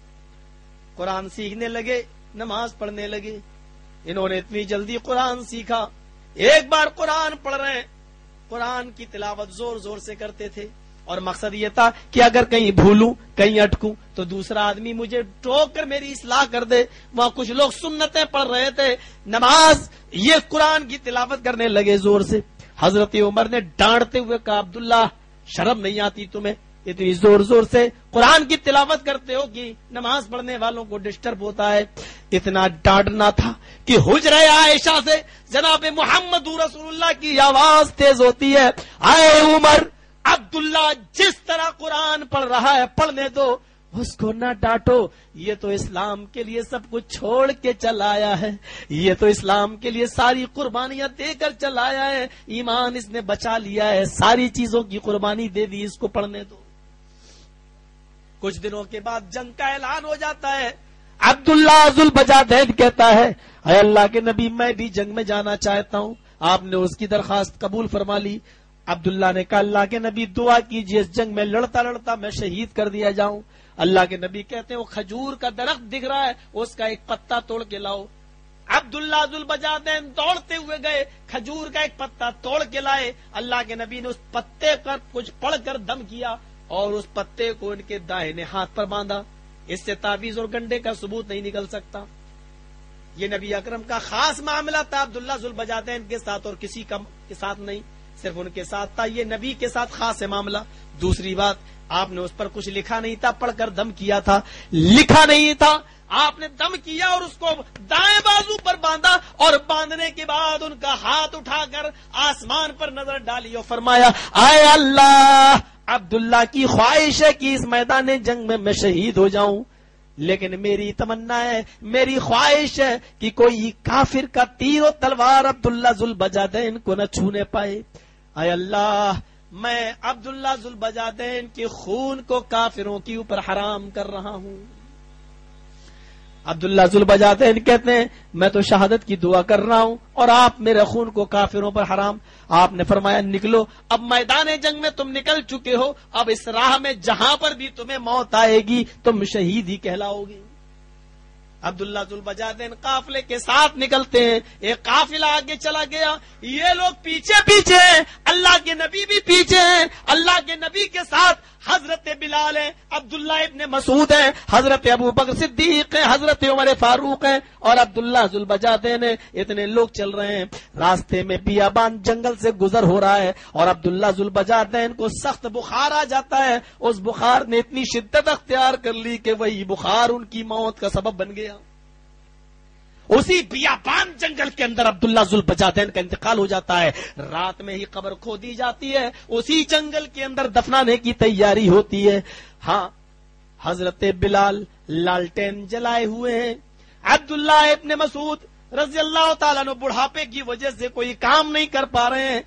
قرآن سیکھنے لگے، نماز پڑھنے لگے۔ انہوں نے اتنی جلدی قرآن سیکھا۔ ایک بار قرآن پڑھ رہے ہیں۔ قرآن کی تلاوت زور زور سے کرتے تھے اور مقصد یہ تھا کہ اگر کہیں بھولوں، کہیں اٹکوں، تو دوسرا آدمی مجھے ٹوک کر میری اصلاح کر دے۔ وہاں کچھ لوگ سنتیں پڑھ رہے تھے۔ نماز، یہ قرآن کی تلاوت کرنے لگے زور سے۔ حضرت عمر نے ڈانٹتے ہوئے کہا، عبداللہ، شرم نہیں آتی تمہیں؟ اتنی زور زور سے قرآن کی تلاوت کرتے ہو کہ نماز پڑھنے والوں کو ڈسٹرب ہوتا ہے۔ اتنا ڈانٹنا تھا کہ حجر عائشہ سے جناب محمد رسول اللہ کی آواز تیز ہوتی ہے۔ آئے عمر، عبداللہ، جس طرح قرآن پڑھ رہا ہے، پڑھنے دو۔ اس کو نہ ڈانٹو۔ یہ تو اسلام کے لیے سب کچھ چھوڑ کے چل آیا ہے۔ یہ تو اسلام کے لیے ساری قربانیاں دے کر چل آیا ہے۔ ایمان اس نے بچا لیا ہے۔ ساری چیزوں کی قربانی دے دی، اس کو پڑھنے دو۔ کچھ دنوں کے بعد جنگ کا اعلان ہو جاتا ہے۔ عبداللہ ذوالبجا دین کہتا ہے، اے اللہ کے نبی، میں بھی جنگ میں جانا چاہتا ہوں۔ آپ نے اس کی درخواست قبول فرما لی۔ عبداللہ نے کہا، اللہ کے نبی، دعا کیجیے اس جنگ میں لڑتا لڑتا میں شہید کر دیا جاؤں۔ اللہ کے نبی کہتے ہیں، وہ کھجور کا درخت دکھ رہا ہے، اس کا ایک پتا توڑ کے لاؤ۔ عبداللہ ذوالبجادین دوڑتے ہوئے گئے، کھجور کا ایک پتا توڑ کے لائے۔ اللہ کے نبی نے اس پتے پر کچھ پڑھ کر دم کیا۔ اور اس پتے کو ان کے داہنے ہاتھ پر باندھا۔ اس سے تعویذ اور گنڈے کا ثبوت نہیں نکل سکتا۔ یہ نبی اکرم کا خاص معاملہ تھا۔ عبداللہ ان کے ساتھ اور کسی کا کے ساتھ نہیں، صرف ان کے ساتھ تھا۔ یہ نبی کے ساتھ خاص ہے معاملہ۔ دوسری بات، آپ نے اس پر کچھ لکھا نہیں تھا، پڑھ کر دم کیا تھا۔ لکھا نہیں تھا۔ آپ نے دم کیا اور اس کو دائیں بازو پر باندھا اور باندھنے کے بعد ان کا ہاتھ اٹھا کر آسمان پر نظر ڈالی اور فرمایا، آئے اللہ، عبداللہ کی خواہش ہے کہ اس میدان جنگ میں میں شہید ہو جاؤں۔ لیکن میری تمنا ہے، میری خواہش ہے کہ کوئی کافر کا تیر و تلوار عبداللہ ذوالبجادین کو نہ چھونے پائے۔ اے اللہ، میں عبداللہ ذوالبجادین کے خون کو کافروں کے اوپر حرام کر رہا ہوں۔ عبداللہ ذوالبجادین کہتے ہیں، میں تو شہادت کی دعا کر رہا ہوں اور آپ میرے خون کو کافروں پر حرام۔ آپ نے فرمایا، نکلو۔ اب میدان جنگ میں تم نکل چکے ہو۔ اب اس راہ میں جہاں پر بھی تمہیں موت آئے گی، تم شہید ہی کہلاؤ گی عبداللہ ذوالبجادین قافلے کے ساتھ نکلتے ہیں۔ ایک قافلہ آگے چلا گیا۔ یہ لوگ پیچھے پیچھے ہیں۔ اللہ کے نبی بھی پیچھے ہیں۔ اللہ کے نبی کے ساتھ حضرت بلال ہیں۔ عبداللہ ابن مسعود ہیں۔ حضرت ابو بکر صدیق ہیں۔ حضرت عمر فاروق ہیں۔ اور عبداللہ ذوالبجادین ہیں۔ اتنے لوگ چل رہے ہیں۔ راستے میں بیابان جنگل سے گزر ہو رہا ہے۔ اور عبداللہ ذوالبجادین کو سخت بخار آ جاتا ہے۔ اس بخار نے اتنی شدت اختیار کر لی کہ وہی بخار ان کی موت کا سبب بن گیا۔ اسی بیابان جنگل کے اندر عبداللہ ذوالبجادین کا انتقال ہو جاتا ہے۔ رات میں ہی قبر کھو دی جاتی ہے۔ اسی جنگل کے اندر دفنانے کی تیاری ہوتی ہے۔ ہاں حضرت بلال لالٹین جلائے ہوئے ہیں۔ عبداللہ ابن مسعود رضی اللہ تعالیٰ نے بڑھاپے کی وجہ سے کوئی کام نہیں کر پا رہے ہیں۔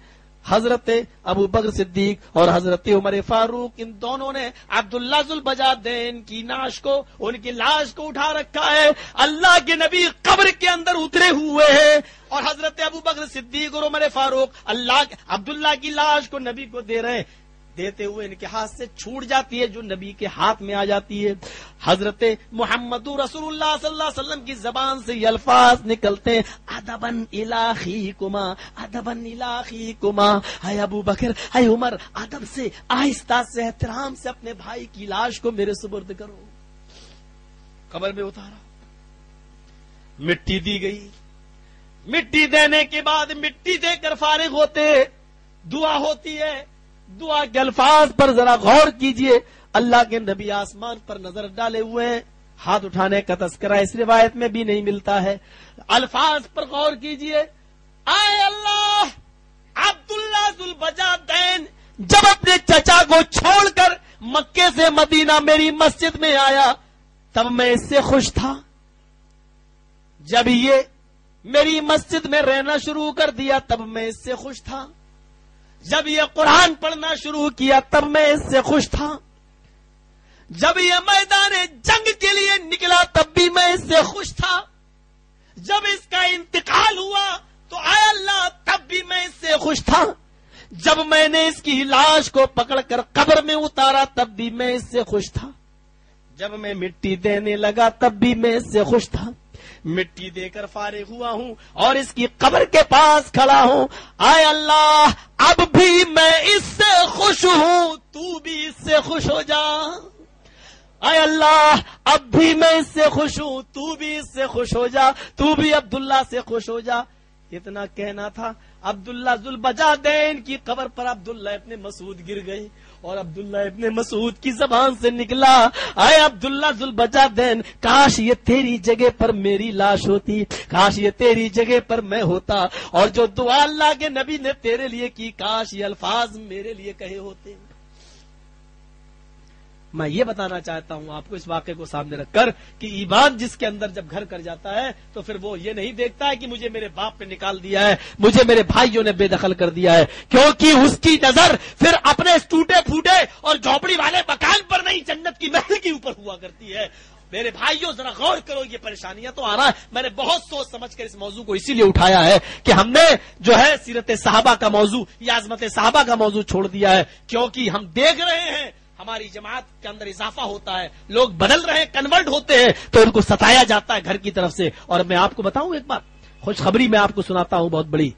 حضرت ابو بکر صدیق اور حضرت عمر فاروق، ان دونوں نے عبداللہ ذوالبجادین کی ناش کو، ان کی لاش کو اٹھا رکھا ہے۔ اللہ کے نبی قبر کے اندر اترے ہوئے ہیں۔ اور حضرت ابو بکر صدیق اور عمر فاروق، اللہ عبداللہ کی لاش کو نبی کو دے رہے ہیں۔ دیتے ہوئے ان کے ہاتھ سے چھوٹ جاتی ہے، جو نبی کے ہاتھ میں آ جاتی ہے۔ حضرت محمد رسول اللہ صلی اللہ علیہ وسلم کی زبان سے یہ الفاظ نکلتے ہیں۔ ادبن الہی کما ادبن الہی کما ہے ابو بکر ہے عمر، ادب سے، آہستہ سے، احترام سے اپنے بھائی کی لاش کو میرے سپرد کرو۔ قبر میں اتارا۔ مٹی دی گئی۔ مٹی دینے کے بعد مٹی دے کر فارغ ہوتے۔ دعا ہوتی ہے۔ دعا کے الفاظ پر ذرا غور کیجیے۔ اللہ کے نبی آسمان پر نظر ڈالے ہوئے ہیں۔ ہاتھ اٹھانے کا تذکرہ اس روایت میں بھی نہیں ملتا ہے۔ الفاظ پر غور کیجیے۔ آئے اللہ، عبداللہ ذوالبجادین، جب اپنے چچا کو چھوڑ کر مکے سے مدینہ میری مسجد میں آیا، تب میں اس سے خوش تھا۔ جب یہ میری مسجد میں رہنا شروع کر دیا، تب میں اس سے خوش تھا۔ جب یہ قرآن پڑھنا شروع کیا تب میں اس سے خوش تھا۔ جب یہ میدان جنگ کے لیے نکلا تب بھی میں اس سے خوش تھا۔ جب اس کا انتقال ہوا تو آئے اللہ، تب بھی میں اس سے خوش تھا۔ جب میں نے اس کی لاش کو پکڑ کر قبر میں اتارا تب بھی میں اس سے خوش تھا۔ جب میں مٹی دینے لگا تب بھی میں اس سے خوش تھا۔ مٹی دے کر فارغ ہوا ہوں اور اس کی قبر کے پاس کھڑا ہوں۔ آئے اللہ، اب بھی میں اس سے خوش ہوں، تو بھی اس سے خوش ہو جا۔ اے اللہ، اب بھی میں اس سے خوش ہوں، تو بھی اس سے خوش ہو جا۔ تو بھی عبداللہ سے خوش ہو جا۔ اتنا کہنا تھا، عبداللہ ذوالبجادین کی قبر پر عبداللہ ابن مسعود گر گئے اور عبداللہ ابن مسعود کی زبان سے نکلا۔ اے عبداللہ ذوالبجادین کاش یہ تیری جگہ پر میری لاش ہوتی، کاش یہ تیری جگہ پر میں ہوتا اور جو دعا اللہ کے نبی نے تیرے لیے کی، کاش یہ الفاظ میرے لیے کہے ہوتے۔ میں یہ بتانا چاہتا ہوں، آپ کو اس واقعے کو سامنے رکھ کر کہ ایمان جس کے اندر جب گھر کر جاتا ہے، تو پھر وہ یہ نہیں دیکھتا ہے کہ مجھے میرے باپ پہ نکال دیا ہے، مجھے میرے بھائیوں نے بے دخل کر دیا ہے، کیونکہ اس کی نظر پھر اپنے ٹوٹے پھوٹے اور جھوپڑی والے مکان پر نہیں، جنت کی محل کے اوپر ہوا کرتی ہے۔ میرے بھائیوں، ذرا غور کرو، یہ پریشانیاں تو آ رہا ہے۔ میں نے بہت سوچ سمجھ کر اس موضوع کو اسی لیے اٹھایا ہے کہ ہم نے جو ہے سیرت صحابہ کا موضوع یا عظمت صحابہ کا موضوع چھوڑ دیا ہے، کیونکہ ہم دیکھ رہے ہیں ہماری جماعت کے اندر اضافہ ہوتا ہے، لوگ بدل رہے ہیں کنورٹ ہوتے ہیں، تو ان کو ستایا جاتا ہے گھر کی طرف سے۔ اور میں آپ کو بتاؤں ایک بات، خوشخبری میں آپ کو سناتا ہوں بہت بڑی۔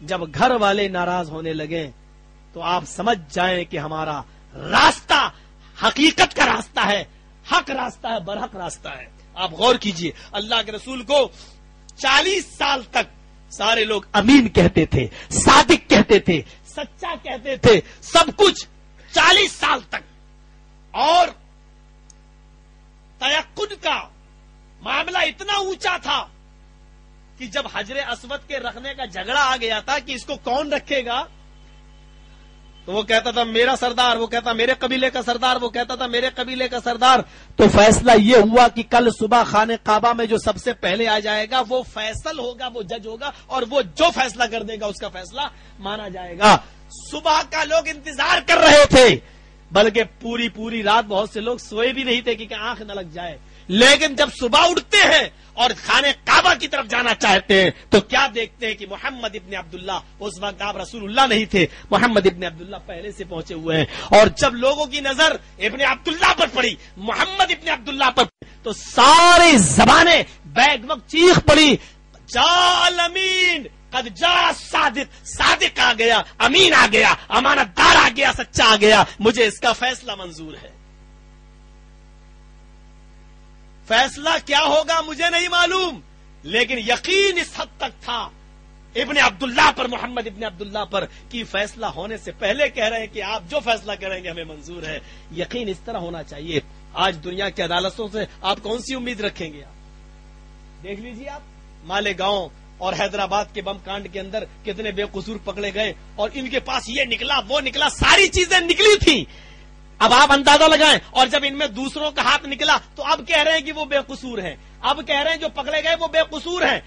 جب گھر والے ناراض ہونے لگے، تو آپ سمجھ جائیں کہ ہمارا راستہ حقیقت کا راستہ ہے، حق راستہ ہے، برحق راستہ ہے۔ آپ غور کیجیے، اللہ کے رسول کو چالیس سال تک سارے لوگ امین کہتے تھے، صادق کہتے تھے، سچا کہتے تھے، سب کچھ چالیس سال تک۔ اور تیقن کا معاملہ اتنا اونچا تھا کہ جب حجر اسود کے رکھنے کا جھگڑا آ گیا تھا کہ اس کو کون رکھے گا، تو وہ کہتا تھا میرا سردار، وہ کہتا میرے قبیلے کا سردار، وہ کہتا تھا میرے قبیلے کا سردار۔ تو فیصلہ یہ ہوا کہ کل صبح خانے کعبہ میں جو سب سے پہلے آ جائے گا، وہ فیصل ہوگا، وہ جج ہوگا، اور وہ جو فیصلہ کر دے گا، اس کا فیصلہ مانا جائے گا۔ صبح کا لوگ انتظار کر رہے تھے۔ بلکہ پوری پوری رات بہت سے لوگ سوئے بھی نہیں تھے کہ آنکھ نہ لگ جائے۔ لیکن جب صبح اٹھتے ہیں اور خانے کعبہ کی طرف جانا چاہتے ہیں، تو کیا دیکھتے ہیں کہ محمد ابن عبداللہ اس وقت آپ رسول اللہ نہیں تھے، محمد ابن عبداللہ پہلے سے پہنچے ہوئے ہیں۔ اور جب لوگوں کی نظر ابن عبداللہ پر پڑی، محمد ابن عبداللہ پر پڑی تو ساری زبانیں بیگ وقت چیخ پڑی جال امین قد جا صادق. صادق آ گیا، امین آ گیا، امانت دار آ گیا، سچا آ گیا. مجھے اس کا فیصلہ منظور ہے۔ فیصلہ کیا ہوگا مجھے نہیں معلوم، لیکن یقین اس حد تک تھا۔ ابن عبداللہ پر، محمد ابن عبداللہ پر کی فیصلہ ہونے سے پہلے کہہ رہے ہیں کہ آپ جو فیصلہ کریں گے ہمیں منظور ہے۔ یقین اس طرح ہونا چاہیے۔ آج دنیا کی عدالتوں سے آپ کون سی امید رکھیں گے آپ؟ دیکھ لیجیے آپ، مالے گاؤں اور حیدرآباد کے بم کانڈ کے اندر کتنے بے قصور پکڑے گئے اور ان کے پاس یہ نکلا، وہ نکلا، ساری چیزیں نکلی تھیں اب آپ اندازہ لگائیں، اور جب ان میں دوسروں کا ہاتھ نکلا تو اب کہہ رہے ہیں کہ وہ بے قصور ہیں۔ اب کہہ رہے ہیں جو پکڑے گئے وہ بے قصور ہیں۔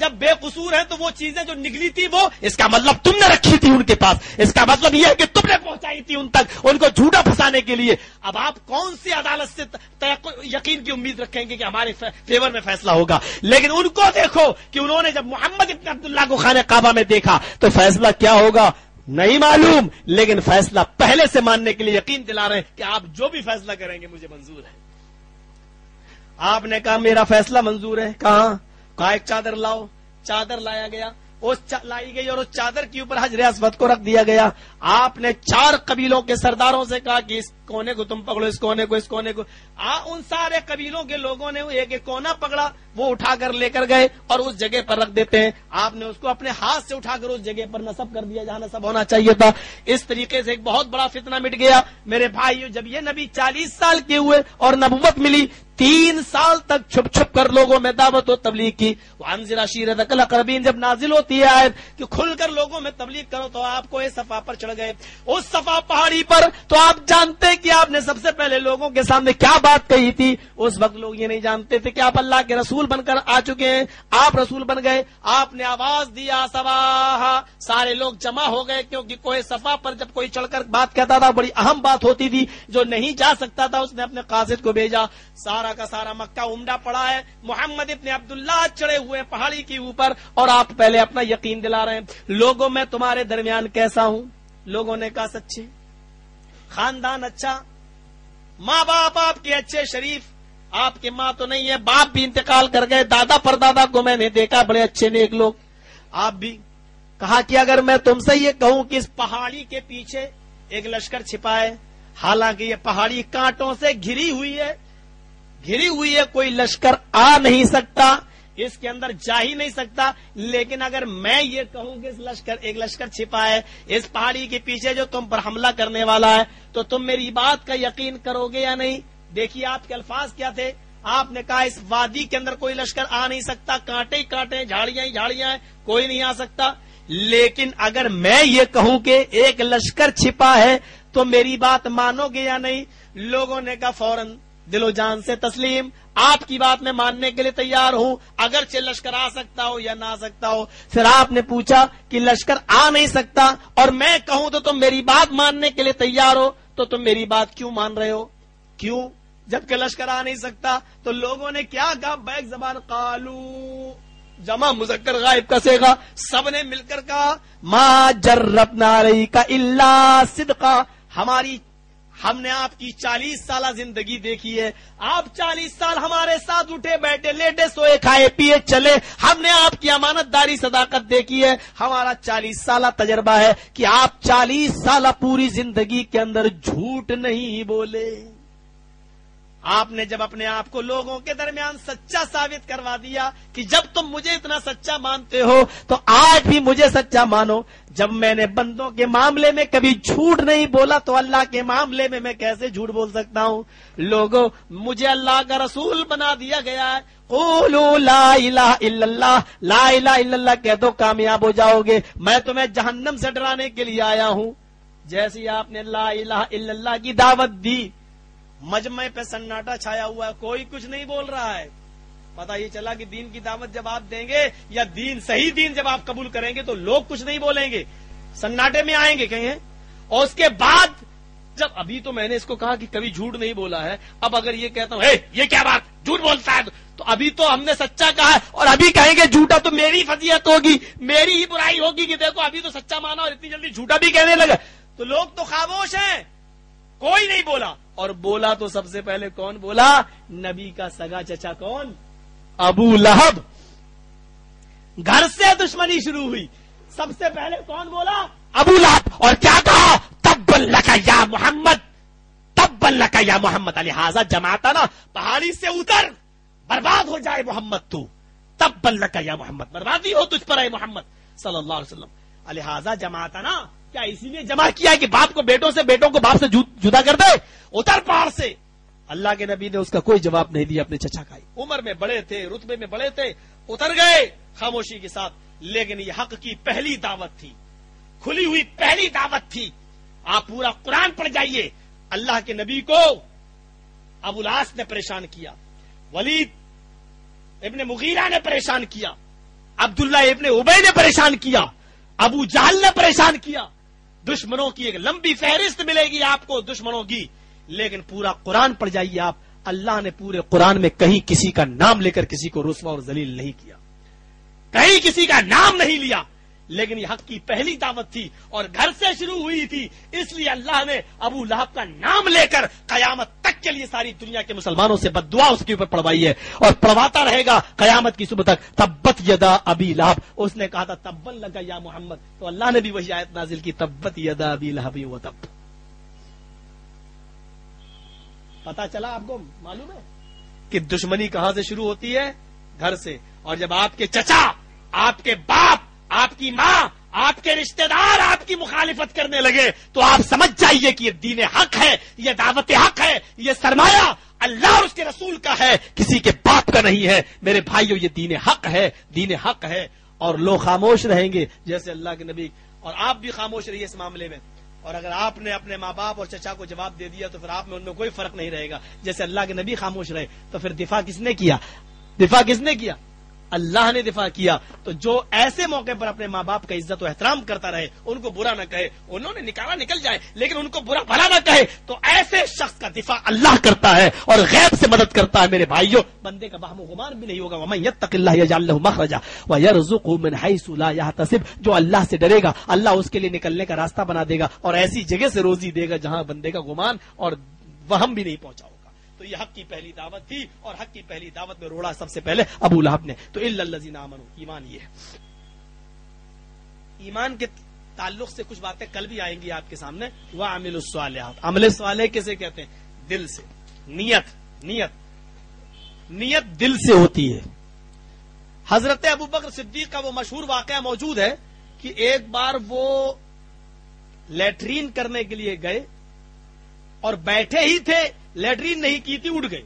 جب بے قصور ہیں تو وہ چیزیں جو نکلی تھی وہ اس کا مطلب تم نے رکھی تھی ان کے پاس۔ اس کا مطلب یہ ہے کہ تم نے پہنچائی تھی ان تک، ان کو جھوٹا پھنسانے کے لیے۔ اب آپ کون سی عدالت سے یقین کی امید رکھیں گے کہ ہمارے فیور میں فیصلہ ہوگا؟ لیکن ان کو دیکھو کہ انہوں نے جب محمد ابن عبداللہ کو خانہ کعبہ میں دیکھا تو فیصلہ کیا ہوگا؟ نہیں معلوم، لیکن فیصلہ پہلے سے ماننے کے لیے یقین دلا رہے ہیں کہ آپ جو بھی فیصلہ کریں گے مجھے منظور ہے۔ آپ نے کہا میرا فیصلہ منظور ہے، کہاں؟ کہا ایک چادر لاؤ، چادر لایا گیا، اس لائی گئی اور اس چادر کے اوپر حجر اسود کو رکھ دیا گیا۔ آپ نے چار قبیلوں کے سرداروں سے کہا کہ اس کونے کو تم پکڑو، اس کونے کو، اس کونے کو۔ آ، ان سارے قبیلوں کے لوگوں نے ایک ایک کونا پکڑا، وہ اٹھا کر لے کر گئے اور اس جگہ پر رکھ دیتے ہیں۔ آپ نے اس کو اپنے ہاتھ سے اٹھا کر اس جگہ پر نصب کر دیا جہاں نصب ہونا چاہیے تھا۔ اس طریقے سے ایک بہت بڑا فتنہ مٹ گیا۔ میرے بھائی جب یہ نبی چالیس سال کے ہوئے اور نبوت ملی تین سال تک چھپ چھپ کر لوگوں میں دعوت و تبلیغ کی۔ وہ شیرت قربین جب نازل ہوتی ہے آئے کہ کھل کر لوگوں میں تبلیغ کرو تو آپ کو اس صفا پر چڑھ گئے۔ اس صفا پہاڑی پر تو آپ جانتے کہ آپ نے سب سے پہلے لوگوں کے سامنے کیا بات کہی تھی۔ اس وقت لوگ یہ نہیں جانتے تھے کہ آپ اللہ کے رسول بن کر آ چکے ہیں۔ آپ رسول بن گئے، آپ نے آواز دیا سوا سارے لوگ جمع ہو گئے کیونکہ کوئی صفا پر جب کوئی چڑھ کر بات کہتا تھا، بڑی اہم بات ہوتی تھی۔ جو نہیں جا سکتا تھا، اس نے اپنے قاصد کو بھیجا۔ سارا کا سارا مکہ عمدہ پڑا ہے۔ محمد ابن عبداللہ چڑھے ہوئے پہاڑی کے اوپر اور آپ پہلے اپنا یقین دلا رہے ہیں۔ لوگوں، میں تمہارے درمیان کیسا ہوں؟ لوگوں نے کہا سچے خاندان اچھا۔ ماں باپ، آپ کے اچھے شریف۔ آپ کی ماں تو نہیں ہے باپ بھی انتقال کر گئے۔ دادا پر دادا کو میں نے دیکھا، بڑے اچھے نیک لوگ۔ آپ بھی۔ کہا کہ اگر میں تم سے یہ کہوں کہ اس پہاڑی کے پیچھے ایک لشکر چھپا ہے، حالانکہ یہ پہاڑی کانٹوں سے گھری ہوئی ہے گھری ہوئی ہے، کوئی لشکر آ نہیں سکتا، اس کے اندر جا ہی نہیں سکتا۔ لیکن اگر میں یہ کہوں کہ اس لشکر، ایک لشکر چھپا ہے، اس پہاڑی کے پیچھے جو تم پر حملہ کرنے والا ہے، تو تم میری بات کا یقین کرو گے یا نہیں؟ دیکھیے آپ کے الفاظ کیا تھے؟ آپ نے کہا اس وادی کے اندر کوئی لشکر آ نہیں سکتا، کانٹے ہی کانٹے جھاڑیاں ہی جھاڑیاں ہیں، کوئی نہیں آ سکتا۔ لیکن اگر میں یہ کہوں کہ ایک لشکر چھپا ہے، تو میری بات مانو گے یا نہیں؟ لوگوں نے کہا فوراً دل و جان سے تسلیم، آپ کی بات میں ماننے کے لیے تیار ہوں۔ اگرچہ لشکر آ سکتا ہو یا نہ آ سکتا ہو، پھر آپ نے پوچھا کہ لشکر آ نہیں سکتا اور میں کہوں تو تم میری بات ماننے کے لیے تیار ہو، تو تم میری بات کیوں مان رہے ہو؟ کیوں؟ جبکہ لشکر آ نہیں سکتا، تو لوگوں نے کیا کہا؟ بیک زبان قالو۔ جمع مذکر غائب کسے گا سب نے مل کر کہا، ما جربنا رہی کا اللہ صدقہ ہماری ہم نے آپ کی چالیس سالہ زندگی دیکھی ہے۔ آپ چالیس سال ہمارے ساتھ اٹھے، بیٹھے، لیٹے، سوئے، کھائے، پیے، چلے۔ ہم نے آپ کی امانت داری، صداقت دیکھی ہے۔ ہمارا چالیس سالہ تجربہ ہے کہ آپ چالیس سالہ پوری زندگی کے اندر جھوٹ نہیں بولے۔ آپ نے جب اپنے آپ کو لوگوں کے درمیان سچا ثابت کروا دیا کہ جب تم مجھے اتنا سچا مانتے ہو، تو آج بھی مجھے سچا مانو۔ جب میں نے بندوں کے معاملے میں کبھی جھوٹ نہیں بولا، تو اللہ کے معاملے میں میں کیسے جھوٹ بول سکتا ہوں؟ لوگوں مجھے اللہ کا رسول بنا دیا گیا ہے۔ قولوا لا الہ الا اللہ۔ لا الہ الا اللہ کہہ دو، کامیاب ہو جاؤ گے۔ میں تمہیں جہنم سے ڈرانے کے لیے آیا ہوں۔ جیسے آپ نے لا الہ الا اللہ کی دعوت دی مجمع پہ سناٹا چھایا ہوا ہے کوئی کچھ نہیں بول رہا ہے۔ پتا یہ چلا کہ دین کی دعوت جب آپ دیں گے یا دین صحیح دین جب آپ قبول کریں گے تو لوگ کچھ نہیں بولیں گے۔ سناٹے میں آئیں گے کہیں۔ اور اس کے بعد جب ابھی تو میں نے اس کو کہا کہ کبھی جھوٹ نہیں بولا ہے۔ اب اگر یہ کہتا ہوں "اے، یہ کیا بات؟ جھوٹ بولتا ہے تو ابھی تو ہم نے سچا کہا ہے۔ اور ابھی کہیں گے جھوٹا تو میری فضیت ہوگی میری ہی برائی ہوگی کہ دیکھو ابھی تو سچا مانا اور اتنی جلدی جھوٹا بھی کہنے لگا تو لوگ تو خاموش ہیں۔ کوئی نہیں بولا۔ اور بولا تو سب سے پہلے کون بولا؟ نبی کا سگا چچا کون؟ ابو لہب۔ گھر سے دشمنی شروع ہوئی۔ سب سے پہلے کون بولا؟ ابو لہب۔ اور کیا کہا؟ تب کا یا محمد۔ تب کا یا محمد۔ علی حاضہ جماتا نا، پہاڑی سے اتر۔ برباد ہو جائے محمد تو۔ تب کا یا محمد۔ بربادی ہو تجھ پر اے محمد۔ صلی اللہ علیہ وسلم۔ الحاظہ جماعتا نا کیا اسی لیے جمع کیا کہ باپ کو بیٹوں سے بیٹوں کو باپ سے جدا کر دے؟ اتر پہاڑ سے۔ اللہ کے نبی نے اس کا کوئی جواب نہیں دیا، اپنے چچا کا عمر میں بڑے تھے، رتبے میں بڑے تھے، اتر گئے خاموشی کے ساتھ۔ لیکن یہ حق کی پہلی دعوت تھی۔ کھلی ہوئی پہلی دعوت تھی۔ آپ پورا قرآن پڑھ جائیے۔ اللہ کے نبی کو ابو الاس نے پریشان کیا، ولید ابن مغیرہ نے پریشان کیا، عبداللہ ابن ابئی نے پریشان کیا، ابو جہل نے پریشان کیا۔ دشمنوں کی ایک لمبی فہرست ملے گی آپ کو دشمنوں کی۔ لیکن پورا قرآن پڑھ جائیے آپ۔ اللہ نے پورے قرآن میں کہیں کسی کا نام لے کر کسی کو رسوا اور ذلیل نہیں کیا۔ کہیں کسی کا نام نہیں لیا۔ لیکن یہ حق کی پہلی دعوت تھی اور گھر سے شروع ہوئی تھی، اس لیے اللہ نے ابو لہب کا نام لے کر قیامت تک کے لیے ساری دنیا کے مسلمانوں سے بد دعا اس کے اوپر پڑوائی ہے اور پڑواتا رہے گا قیامت کی صبح تک، تبت یدا ابی لہب۔ اس نے کہا تھا، تبن لگا یا محمد۔ تو اللہ نے بھی وہی آیت نازل کی، تبت یدا ابی لہب و تب۔ پتا چلا آپ کو؟ معلوم ہے؟ کہ دشمنی کہاں سے شروع ہوتی ہے؟ گھر سے۔ اور جب آپ کے چچا، آپ کے باپ آپ کی ماں، آپ کے رشتہ دار آپ کی مخالفت کرنے لگے، تو آپ سمجھ جائیے کہ یہ دین حق ہے، یہ دعوت حق ہے، یہ سرمایہ اللہ اور اس کے رسول کا ہے، کسی کے باپ کا نہیں ہے۔ میرے بھائیوں یہ دین حق ہے، دین حق ہے۔ اور لوگ خاموش رہیں گے، جیسے اللہ کے نبی، اور آپ بھی خاموش رہیے اس معاملے میں۔ اور اگر آپ نے اپنے ماں باپ اور چچا کو جواب دے دیا، تو پھر آپ میں ان میں کوئی فرق نہیں رہے گا۔ جیسے اللہ کے نبی خاموش رہے، تو پھر دفاع کس نے کیا؟ دفاع کس نے کیا؟ اللہ نے دفاع کیا تو جو ایسے موقع پر اپنے ماں باپ کا عزت و احترام کرتا رہے، ان کو برا نہ کہے، انہوں نے نکالا نکل جائے، لیکن ان کو برا بھلا نہ کہے، تو ایسے شخص کا دفاع اللہ کرتا ہے اور غیب سے مدد کرتا ہے، میرے بھائیوں، بندے کا بہم و گمان بھی نہیں ہوگا۔ ومن یتق اللہ له مخرجا ويرزقه من حيث لا يحتسب جو اللہ سے ڈرے گا، اللہ اس کے لیے نکلنے کا راستہ بنا دے گا اور ایسی جگہ سے روزی دے گا جہاں بندے کا گمان اور وہم بھی نہیں پہنچا ہوگا تو یہ حق کی پہلی دعوت تھی اور حق کی پہلی دعوت میں روڑا سب سے پہلے ابو لہب نے۔ تو الزین امن ایمان یہ ہے۔ ایمان کے تعلق سے کچھ باتیں کل بھی آئیں گی آپ کے سامنے۔ وہ عامل الصالحات۔ عمل صالح کیسے کہتے ہیں؟ دل سے۔ نیت نیت۔ نیت دل سے ہوتی ہے۔ حضرت ابو بکر صدیق کا وہ مشہور واقعہ موجود ہے کہ ایک بار وہ لیٹرین کرنے کے لیے گئے اور بیٹھے ہی تھے۔ لیٹرین نہیں کی تھی، اٹھ گئے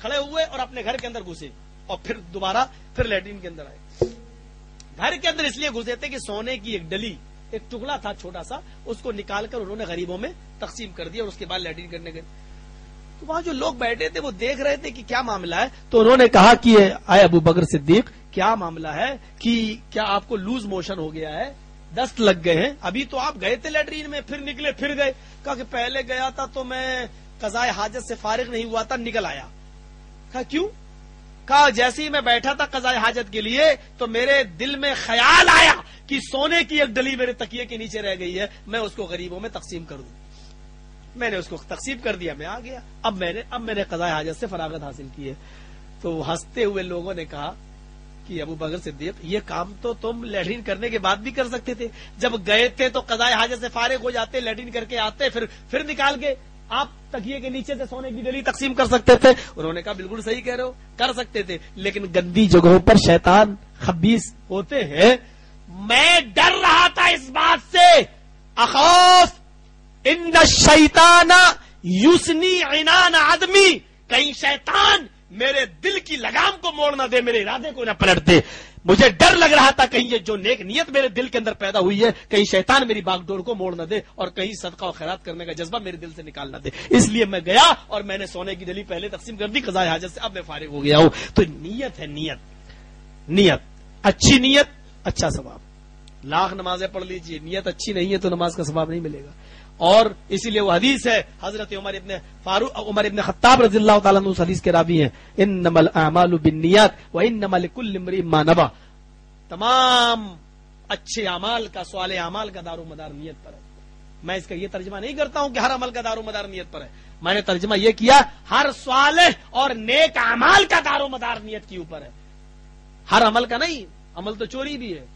کھڑے ہوئے اور اپنے گھر کے اندر گھسے۔ اور پھر دوبارہ پھر لیٹرین کے اندر آئے۔ گھر کے اندر اس لیے گھسے تھے کہ سونے کی ایک ڈلی، ایک ٹکڑا تھا چھوٹا سا، اس کو نکال کر انہوں نے غریبوں میں تقسیم کر دیا اور اس کے بعد لیٹرین کرنے گئے۔ تو وہاں جو لوگ بیٹھے تھے، وہ دیکھ رہے تھے کہ کیا معاملہ ہے۔ تو انہوں نے کہا کہ آئے ابو بکر صدیق، کیا معاملہ ہے کہ کیا آپ کو لوز موشن ہو گیا ہے؟ دست لگ گئے ہیں۔ ابھی تو آپ گئے تھے لیٹرین میں، پھر نکلے، پھر گئے۔ کہا کہ پہلے گیا تھا تو میں قضاء حاجت سے فارغ نہیں ہوا تھا، نکل آیا۔ کہا، کیوں؟ کہا، جیسے ہی میں بیٹھا تھا قضاء حاجت کے لیے، تو میرے دل میں خیال آیا کہ سونے کی ایک ڈلی میرے تکیے کے نیچے رہ گئی ہے، میں اس کو غریبوں میں تقسیم کر دوں۔ میں نے اس کو تقسیم کر دیا، میں آ گیا۔ اب میں نے، اب میں نے قضاء حاجت سے فراغت حاصل کی ہے۔ تو ہنستے ہوئے لوگوں نے کہا کہ ابو بکر صدیق، یہ کام تو تم لیٹرین کرنے کے بعد بھی کر سکتے تھے۔ جب گئے تھے تو قضاء حاجت سے فارغ ہو جاتے، لیٹرین کر کے آتے، پھر پھر نکال کے آپ تکیے کے نیچے سے سونے کی ڈلی تقسیم کر سکتے تھے۔ انہوں نے کہا، بالکل صحیح کہہ رہے ہو، کر سکتے تھے۔ لیکن گندی جگہوں پر شیطان خبیص ہوتے ہیں۔ میں ڈر رہا تھا اس بات سے۔ اخوف، ان شیطان یوسنی عنان آدمی کہیں شیطان میرے دل کی لگام کو موڑ نہ دے، میرے ارادے کو نہ پلٹ دے۔ مجھے ڈر لگ رہا تھا کہیں یہ جو نیک نیت میرے دل کے اندر پیدا ہوئی ہے، کہیں شیطان میری باغ ڈور کو موڑ نہ دے اور کہیں صدقہ و خیرات کرنے کا جذبہ میرے دل سے نکال نہ دے۔ اس لیے میں گیا اور میں نے سونے کی ڈلی پہلے تقسیم کر دی، قضاء حاجت سے اب میں فارغ ہو گیا ہوں۔ تو نیت ہے نیت۔ نیت۔ اچھی نیت اچھا ثواب۔ لاکھ نمازیں پڑھ لیجیے۔ نیت اچھی نہیں ہے تو نماز کا ثواب نہیں ملے گا۔ اور اسی لیے وہ حدیث ہے، حضرت عمر ابن فاروق، عمر ابن خطاب رضی اللہ تعالیٰ عنہ اس حدیث کے راوی ہیں۔ ان نمل اعمال بالنیات و ان نمل کل ما نبا۔ تمام اچھے اعمال کا سوال اعمال کا دار و مدار نیت پر ہے۔ میں اس کا یہ ترجمہ نہیں کرتا ہوں کہ ہر عمل کا دار و مدار نیت پر ہے۔ میں نے ترجمہ یہ کیا، ہر سوال اور نیک اعمال کا دار و مدار نیت کے اوپر ہے۔ ہر عمل کا نہیں، عمل تو چوری بھی ہے،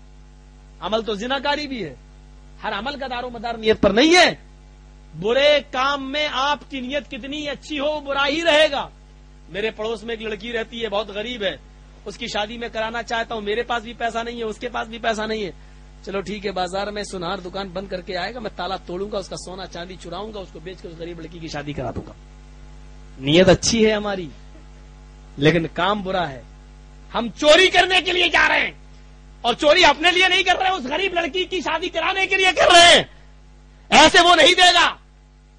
عمل تو زناکاری بھی ہے۔ ہر عمل کا دار و مدار نیت پر نہیں ہے۔ برے کام میں آپ کی نیت کتنی اچھی ہو، برا ہی رہے گا۔ میرے پڑوس میں ایک لڑکی رہتی ہے، بہت غریب ہے۔ اس کی شادی میں کرانا چاہتا ہوں، میرے پاس بھی پیسہ نہیں ہے، اس کے پاس بھی پیسہ نہیں ہے۔ چلو ٹھیک ہے، بازار میں سنہار دکان بند کر کے آئے گا، میں تالا توڑوں گا، اس کا سونا چاندی چراؤں گا، اس کو بیچ کر اس غریب لڑکی کی شادی کرا دوں گا۔ نیت اچھی ہے ہماری، لیکن کام برا ہے۔ ہم چوری کرنے کے لیے جا رہے ہیں، اور چوری اپنے لیے نہیں کر رہے، اس غریب لڑکی کی شادی کرانے کے لیے کر رہے ہیں۔ ایسے وہ نہیں دے گا۔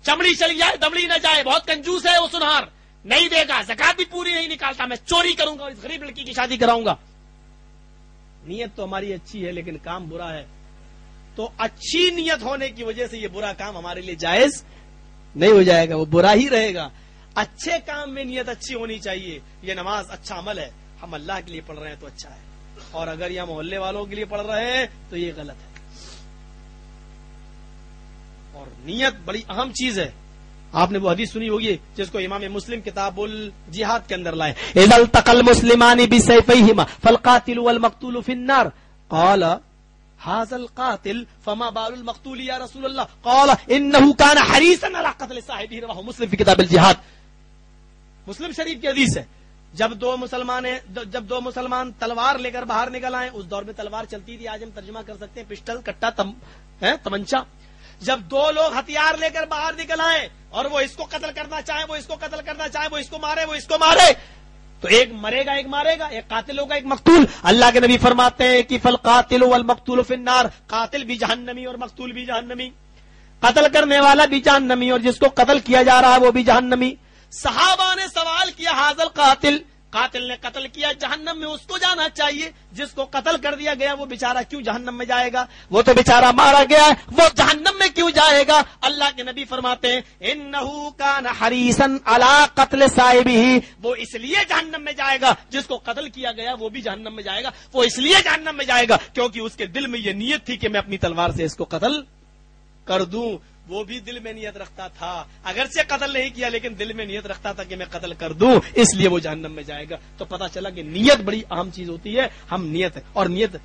چمڑی چلی جائے، دمڑی نہ جائے، بہت کنجوس ہے وہ سنہار۔ نہیں دے گا، زکات بھی پوری نہیں نکالتا، میں چوری کروں گا اور اس غریب لڑکی کی شادی کراؤں گا۔ نیت تو ہماری اچھی ہے، لیکن کام برا ہے۔ تو اچھی نیت ہونے کی وجہ سے یہ برا کام ہمارے لیے جائز نہیں ہو جائے گا، وہ برا ہی رہے گا۔ اچھے کام میں نیت اچھی ہونی چاہیے، یہ نماز اچھا عمل ہے۔ ہم اللہ کے لیے پڑھ رہے ہیں تو اچھا ہے۔ اور اگر یہ محلے والوں کے لیے پڑھ رہے ہیں تو یہ غلط ہے۔ اور نیت بڑی اہم چیز ہے۔ آپ نے وہ حدیث سنی ہوگی جس کو امام مسلم کتاب الجہاد کے اندر لائے۔ اذا التقى المسلمان بسيفيهما فالقاتل والمقتول في النار۔ قال، هذا القاتل، فما بال المقتول يا رسول الله؟ قال انه كان حريصا على قتل صاحبه. رواه مسلم في كتاب الجهاد مسلم شریف کی حدیث ہے۔ جب دو مسلمان، جب دو مسلمان تلوار لے کر باہر نکل آئے اس دور میں تلوار چلتی تھی، آج ہم ترجمہ کر سکتے ہیں، پسٹل، کٹا، تم تمنچا۔ جب دو لوگ ہتھیار لے کر باہر نکل آئے اور وہ اس کو قتل کرنا چاہے، وہ اس کو قتل کرنا چاہے، وہ اس کو مارے، وہ اس کو مارے، تو ایک مرے گا، ایک مارے گا، ایک قاتل ہوگا، ایک مقتول۔ اللہ کے نبی فرماتے ہیں کہ فل قاتل والمقتول فی النار، قاتل بھی جہنمی اور مقتول بھی جہنمی۔ قتل کرنے والا بھی جہنمی اور جس کو قتل کیا جا رہا ہے وہ بھی جہنمی۔ صحابہ نے سوال کیا حاضل قاتل قاتل نے قتل کیا، جہنم میں اس کو جانا چاہیے۔ جس کو قتل کر دیا گیا، وہ بےچارا کیوں جہنم میں جائے گا؟ وہ تو بےچارا مارا گیا ہے، وہ جہنم میں کیوں جائے گا؟ اللہ کے نبی فرماتے ہیں، انہو کان حریسن علا قتل صاحب ہی وہ اس لیے جہنم میں جائے گا، جس کو قتل کیا گیا، وہ بھی جہنم میں جائے گا۔ وہ اس لیے جہنم میں جائے گا کیونکہ اس کے دل میں یہ نیت تھی کہ میں اپنی تلوار سے اس کو قتل کر دوں۔ وہ بھی دل میں نیت رکھتا تھا۔ اگرچہ قتل نہیں کیا، لیکن دل میں نیت رکھتا تھا کہ میں قتل کر دوں، اس لیے وہ جہنم میں جائے گا۔ تو پتا چلا کہ نیت بڑی اہم چیز ہوتی ہے، ہم نیت، اور نیت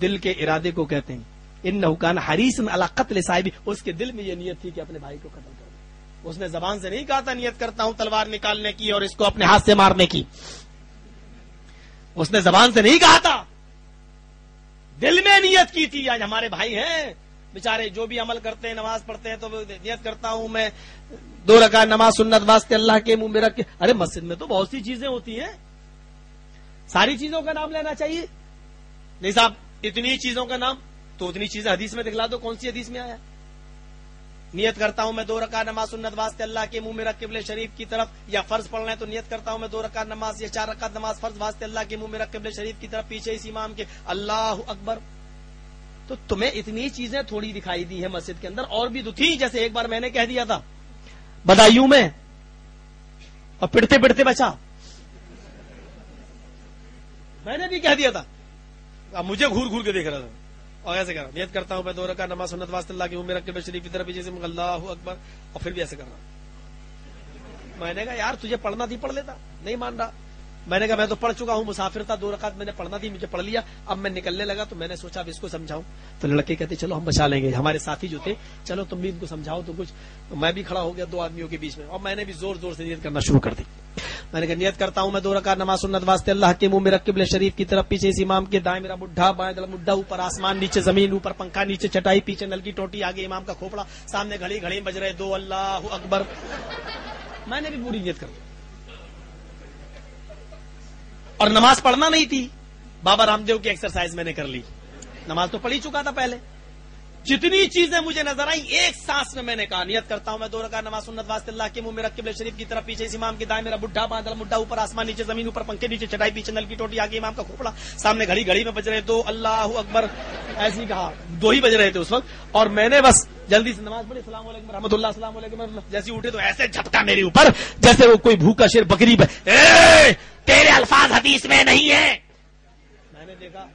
دل کے ارادے کو کہتے ہیں۔ ان نحکان حریص اللہ قتل صاحب اس کے دل میں یہ نیت تھی کہ اپنے بھائی کو قتل کر دوں۔ اس نے زبان سے نہیں کہا تھا نیت کرتا ہوں تلوار نکالنے کی اور اس کو اپنے ہاتھ سے مارنے کی۔ اس نے زبان سے نہیں کہا تھا۔ دل میں نیت کی تھی، آج ہمارے بھائی ہیں۔ بےچارے جو بھی عمل کرتے ہیں، نماز پڑھتے ہیں، تو نیت کرتا ہوں میں دو رکعت نماز سنت واسطے اللہ کے منہ میں رکھ کے۔ ارے مسجد میں تو بہت سی چیزیں ہوتی ہیں۔ ساری چیزوں کا نام لینا چاہیے۔ نہیں صاحب، اتنی چیزوں کا نام، تو اتنی چیزیں حدیث میں دکھلا دو، کون سی حدیث میں آیا؟ نیت کرتا ہوں میں دو رکعت نماز سنت واسطے اللہ کے منہ میں رکھ قبل شریف کی طرف، یا فرض پڑھنا ہے تو نیت کرتا ہوں میں دو رکعت نماز یا چار رکعت نماز فرض واسطے اللہ کے منہ میں رکھ قبل شریف کی طرف، پیچھے اس امام کے۔ اللہ اکبر۔ تو تمہیں اتنی چیزیں تھوڑی دکھائی دی ہیں مسجد کے اندر، اور بھی تو تھی جیسے ایک بار میں نے کہہ دیا تھا۔ بدایوں میں۔ اور پڑتے پڑتے بچا۔ میں نے بھی کہہ دیا تھا۔ مجھے گھور گھور کے دیکھ رہا تھا۔ اور ایسے کر رہا نیت کرتا ہوں میں دو رکعت نماز سنت واسطے اللہ کی ہوں میرا شریف کی طرف پیچھے سے اللہ اکبر، اور پھر بھی ایسے کر رہا۔ ہوں میں نے کہا، یار، تجھے پڑھنا تھی، پڑھ لیتا۔ نہیں مان رہا۔ میں نے کہا میں تو پڑھ چکا ہوں، مسافر تھا، دو رکعت میں نے پڑھنا تھی، مجھے پڑھ لیا۔ اب میں نکلنے لگا تو میں نے سوچا اب اس کو سمجھاؤں۔ تو لڑکے کہتے، چلو ہم بچا لیں گے۔ ہمارے ساتھی جو تھے، چلو تم بھی ان کو سمجھاؤ تو کچھ۔ میں بھی کھڑا ہو گیا، دو آدمیوں کے بیچ میں۔ اور میں نے بھی زور زور سے نیت کرنا شروع کر دی۔ میں نے کہا، نیت کرتا ہوں میں دو رکعت نماز سنت واسطے۔ اللہ کے منہ میرا قبل شریف کی طرف پیچھے، اس امام کے دائیں میرا بڈھا، بائیں مڈھا، اوپر آسمان، نیچے زمین، اوپر پنکھا، نیچے چٹائی، پیچھے نل کی ٹوٹی، آگے امام کا کھوپڑا۔ سامنے گھڑی گھڑی بج رہے، دو، اللہ اکبر۔ میں نے بھی پوری نیت کر دی۔ اور نماز پڑھنا نہیں تھی۔ بابا رام دیو کی ایکسرسائز میں نے کر لی۔ نماز تو پڑھی چکا تھا پہلے۔ جتنی چیزیں مجھے نظر آئی ایک سانس میں میں نے کہا، نیت کرتا ہوں میں دو رکعت نماز سنت واسطے اللہ کے منہ میرا قبل شریف کی طرف پیچھے، اس امام کی دائیں میرا بڈھا باندھا مڈھا اوپر، آسمان نیچے، زمین اوپر، پنکھے نیچے چٹائی پیچھے نل کی ٹوٹی، آگے امام کا کھوپڑا، سامنے گھڑی گھڑی میں بج رہے دو، اللہ اکبر، ایسے ہی کہا، دو ہی بج رہے تھے اس وقت۔ اور میں نے بس جلدی سے نماز پڑھی، السلام علیکم، رحمۃ اللہ، السلام علیکم جیسے اٹھے تو ایسے جھپٹا میرے اوپر، جیسے وہ کوئی بھوکا شیر، بکری تیرے حدیث میں نہیں ہے۔ میں نے دیکھا۔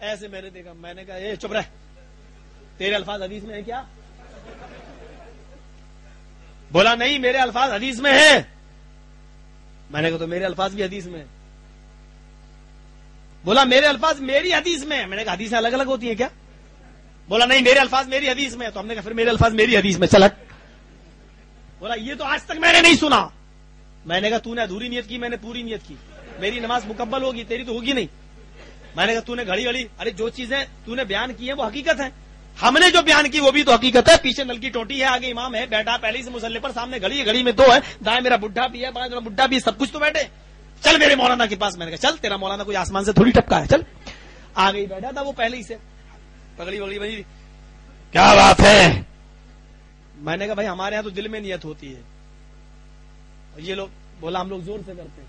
ایسے میں نے دیکھا۔ میں نے کہا، اے چپ رہ۔ تیرے الفاظ حدیث میں ہے کیا؟ بولا، نہیں، میرے الفاظ حدیث میں ہے میں نے کہا، تو میرے الفاظ بھی حدیث میں بولا، میرے الفاظ میری حدیث میں میں نے کہا، حدیثیں الگ الگ ہوتی ہیں کیا؟ بولا، نہیں، میرے الفاظ میری حدیث میں تو ہم نے کہا، پھر میرے الفاظ میری حدیث میں چلٹ بولا، یہ تو آج تک میں نے نہیں سنا۔ میں نے کہا تو نے ادھوری نیت کی میں نے پوری نیت کی. میری نماز مکمل ہوگی تیری تو ہوگی نہیں. میں نے کہا تو نے گھڑی گھڑی ارے جو چیزیں تو نے بیان کی ہیں وہ حقیقت ہے ہم نے جو بیان کی وہ بھی تو حقیقت ہے. پیچھے نل کی ٹوٹی ہے آگے امام ہے بیٹھا پہلے سے مسلح پر سامنے گھڑی گھڑی میں دو ہے دائیں میرا بڈھا بھی ہے بائیں میرا بڈھا بھی سب کچھ تو بیٹھے. چل میرے مولانا کے پاس. میں نے کہا چل تیرا مولانا کوئی آسمان سے تھوڑی ٹپکا ہے چل. آگے ہی بیٹھا تھا وہ پہلے ہی سے. پگڑی وگڑی بنی کیا بات ہے؟ میں نے کہا بھائی ہمارے یہاں تو دل میں نیت ہوتی ہے. یہ لوگ بولا ہم لوگ زور سے کرتے ہیں۔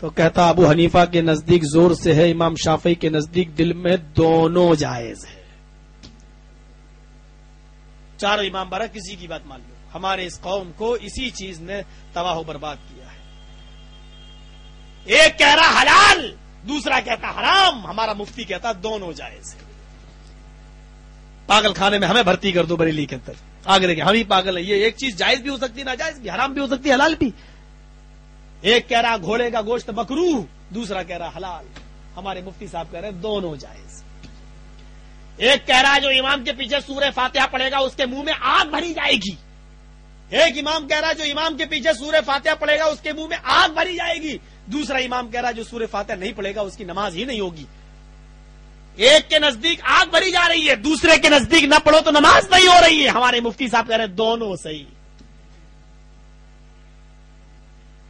تو کہتا ابو حنیفہ کے نزدیک زور سے ہے امام شافی کے نزدیک دل میں دونوں جائز ہے چاروں امام بارہ کسی کی بات مان لو۔ ہمارے اس قوم کو اسی چیز نے تباہ و برباد کیا ہے۔ ایک کہہ رہا حلال دوسرا کہتا حرام ہمارا مفتی کہتا دونوں جائز ہے پاگل خانے میں ہمیں بھرتی کر دو بریلی کے اندر۔ آگے دیکھیں، ہم ہی پاگل ہے یہ ایک چیز جائز بھی ہو سکتی ہے ناجائز بھی، حرام بھی ہو سکتی ہے حلال بھی۔ ایک کہہ رہا گھوڑے کا گوشت مکرو، دوسرا کہہ رہا حلال۔ ہمارے مفتی صاحب کہہ رہے ہیں، دونوں جائز۔ ایک کہہ رہا جو امام کے پیچھے سورہ فاتحہ پڑے گا، اس کے منہ میں آگ بھری جائے گی۔ ایک امام کہہ رہا جو امام کے پیچھے سورہ فاتحہ پڑے گا، اس کے منہ میں آگ بھری جائے گی۔ دوسرا امام کہہ رہا جو سورہ فاتحہ نہیں پڑے گا، اس کی نماز ہی نہیں ہوگی۔ ایک کے نزدیک آگ بھری جا رہی ہے، دوسرے کے نزدیک نہ پڑھو تو نماز نہیں ہو رہی ہے۔ ہمارے مفتی صاحب کہہ رہے دونوں صحیح۔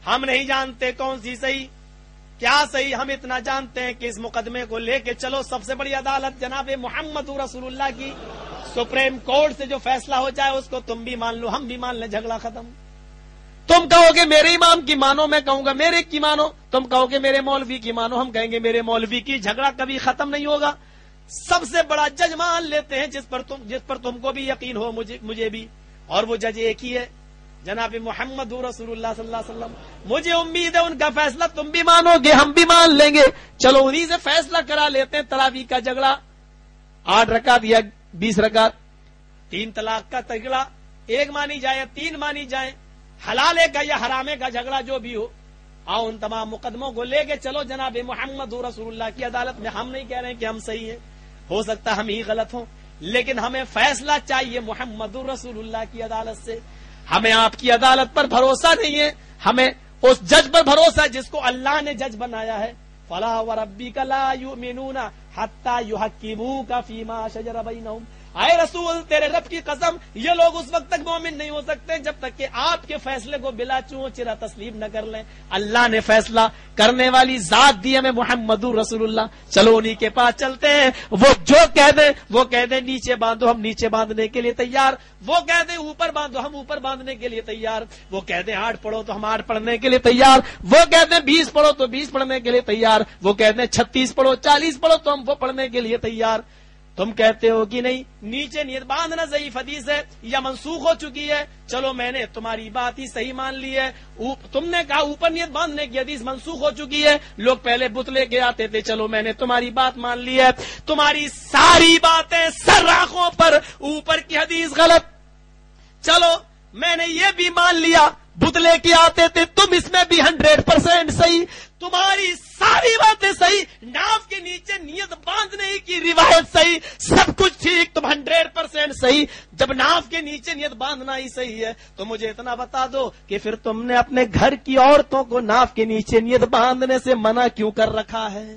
ہم نہیں جانتے کون سی صحیح، کیا صحیح، ہم اتنا جانتے ہیں کہ اس مقدمے کو لے کے چلو۔ سب سے بڑی عدالت جناب محمد رسول اللہ کی سپریم کورٹ سے جو فیصلہ ہو جائے، اس کو تم بھی مان لو، ہم بھی مان لیں، جھگڑا ختم۔ تم کہو گے میرے امام کی مانو، میں کہوں گا میرے کی مانو۔ تم کہو گے میرے مولوی کی مانو، ہم کہیں گے میرے مولوی کی جھگڑا کبھی ختم نہیں ہوگا۔ سب سے بڑا جج مان لیتے ہیں جس پر تم، جس پر تم کو بھی یقین ہو، مجھے مجھے بھی۔ اور وہ جج ایک ہی ہے۔ جناب محمد رسول اللہ صلی اللہ علیہ وسلم، مجھے امید ہے ان کا فیصلہ تم بھی مانو گے، ہم بھی مان لیں گے۔ چلو انہیں سے فیصلہ کرا لیتے ہیں تلاوی کا جھگڑا۔ آٹھ رکعت یا بیس رکعت۔ تین طلاق کا تگڑا ایک مانی جائے تین مانی جائے حلالے کا یا حرامے کا جھگڑا جو بھی ہو، آؤ ان تمام مقدموں کو لے کے چلو جناب محمد رسول اللہ کی عدالت میں۔ ہم نہیں کہہ رہے ہیں کہ ہم صحیح ہیں، ہو سکتا ہم ہی غلط ہوں، لیکن ہمیں فیصلہ چاہیے محمد رسول اللہ کی عدالت سے۔ ہمیں آپ کی عدالت پر بھروسہ نہیں ہے، ہمیں اس جج پر بھروسہ ہے جس کو اللہ نے جج بنایا ہے۔ فلاح و ربی کا لا حتہ یو کا فیما شجر بینہم آئے رسول، تیرے رب کی قسم، یہ لوگ اس وقت تک مومن نہیں ہو سکتے جب تک کہ آپ کے فیصلے کو بلا چو چرا تسلیم نہ کر لیں۔ اللہ نے فیصلہ کرنے والی ذات دی ہمیں محمد رسول اللہ۔ چلو انہی کے پاس چلتے ہیں۔ وہ جو کہہ دیں، وہ کہہ دیں نیچے باندھو، ہم نیچے باندھنے کے لیے تیار۔ وہ کہہ دیں اوپر باندھو، ہم اوپر باندھنے کے لیے تیار۔ وہ کہہ دیں آٹھ پڑھو تو ہم آٹھ پڑھنے کے لیے تیار۔ وہ کہہ دیں بیس پڑھو تو بیس پڑھنے کے لیے تیار۔ وہ کہہ دیں چھتیس پڑھو، چالیس پڑھو تو ہم وہ پڑھنے کے لیے تیار۔ تم کہتے ہو کہ نہیں؟ نیچے نیت باندھنا ضعیف حدیث ہے، یا منسوخ ہو چکی ہے؟ چلو میں نے تمہاری بات ہی صحیح مان لی ہے۔ تم نے کہا اوپر نیت باندھنے کی حدیث منسوخ ہو چکی ہے۔ لوگ پہلے بت لے کے آتے تھے، چلو میں نے تمہاری بات مان لی ہے۔ تمہاری ساری باتیں سر آنکھوں پر اوپر کی حدیث غلط۔ چلو میں نے یہ بھی مان لیا۔ بت لے کے آتے تھے، تم اس میں بھی ہنڈریڈ پرسینٹ صحیح۔ تمہاری ساری باتیں صحیح۔ ناف کے نیچے نیت باندھنے کی روایت صحیح۔ سب کچھ ٹھیک، تم ہنڈریڈ پرسینٹ صحیح۔ جب ناف کے نیچے نیت باندھنا ہی صحیح ہے، تو مجھے اتنا بتا دو کہ پھر تم نے اپنے گھر کی عورتوں کو ناف کے نیچے نیت باندھنے سے منع کیوں کر رکھا ہے؟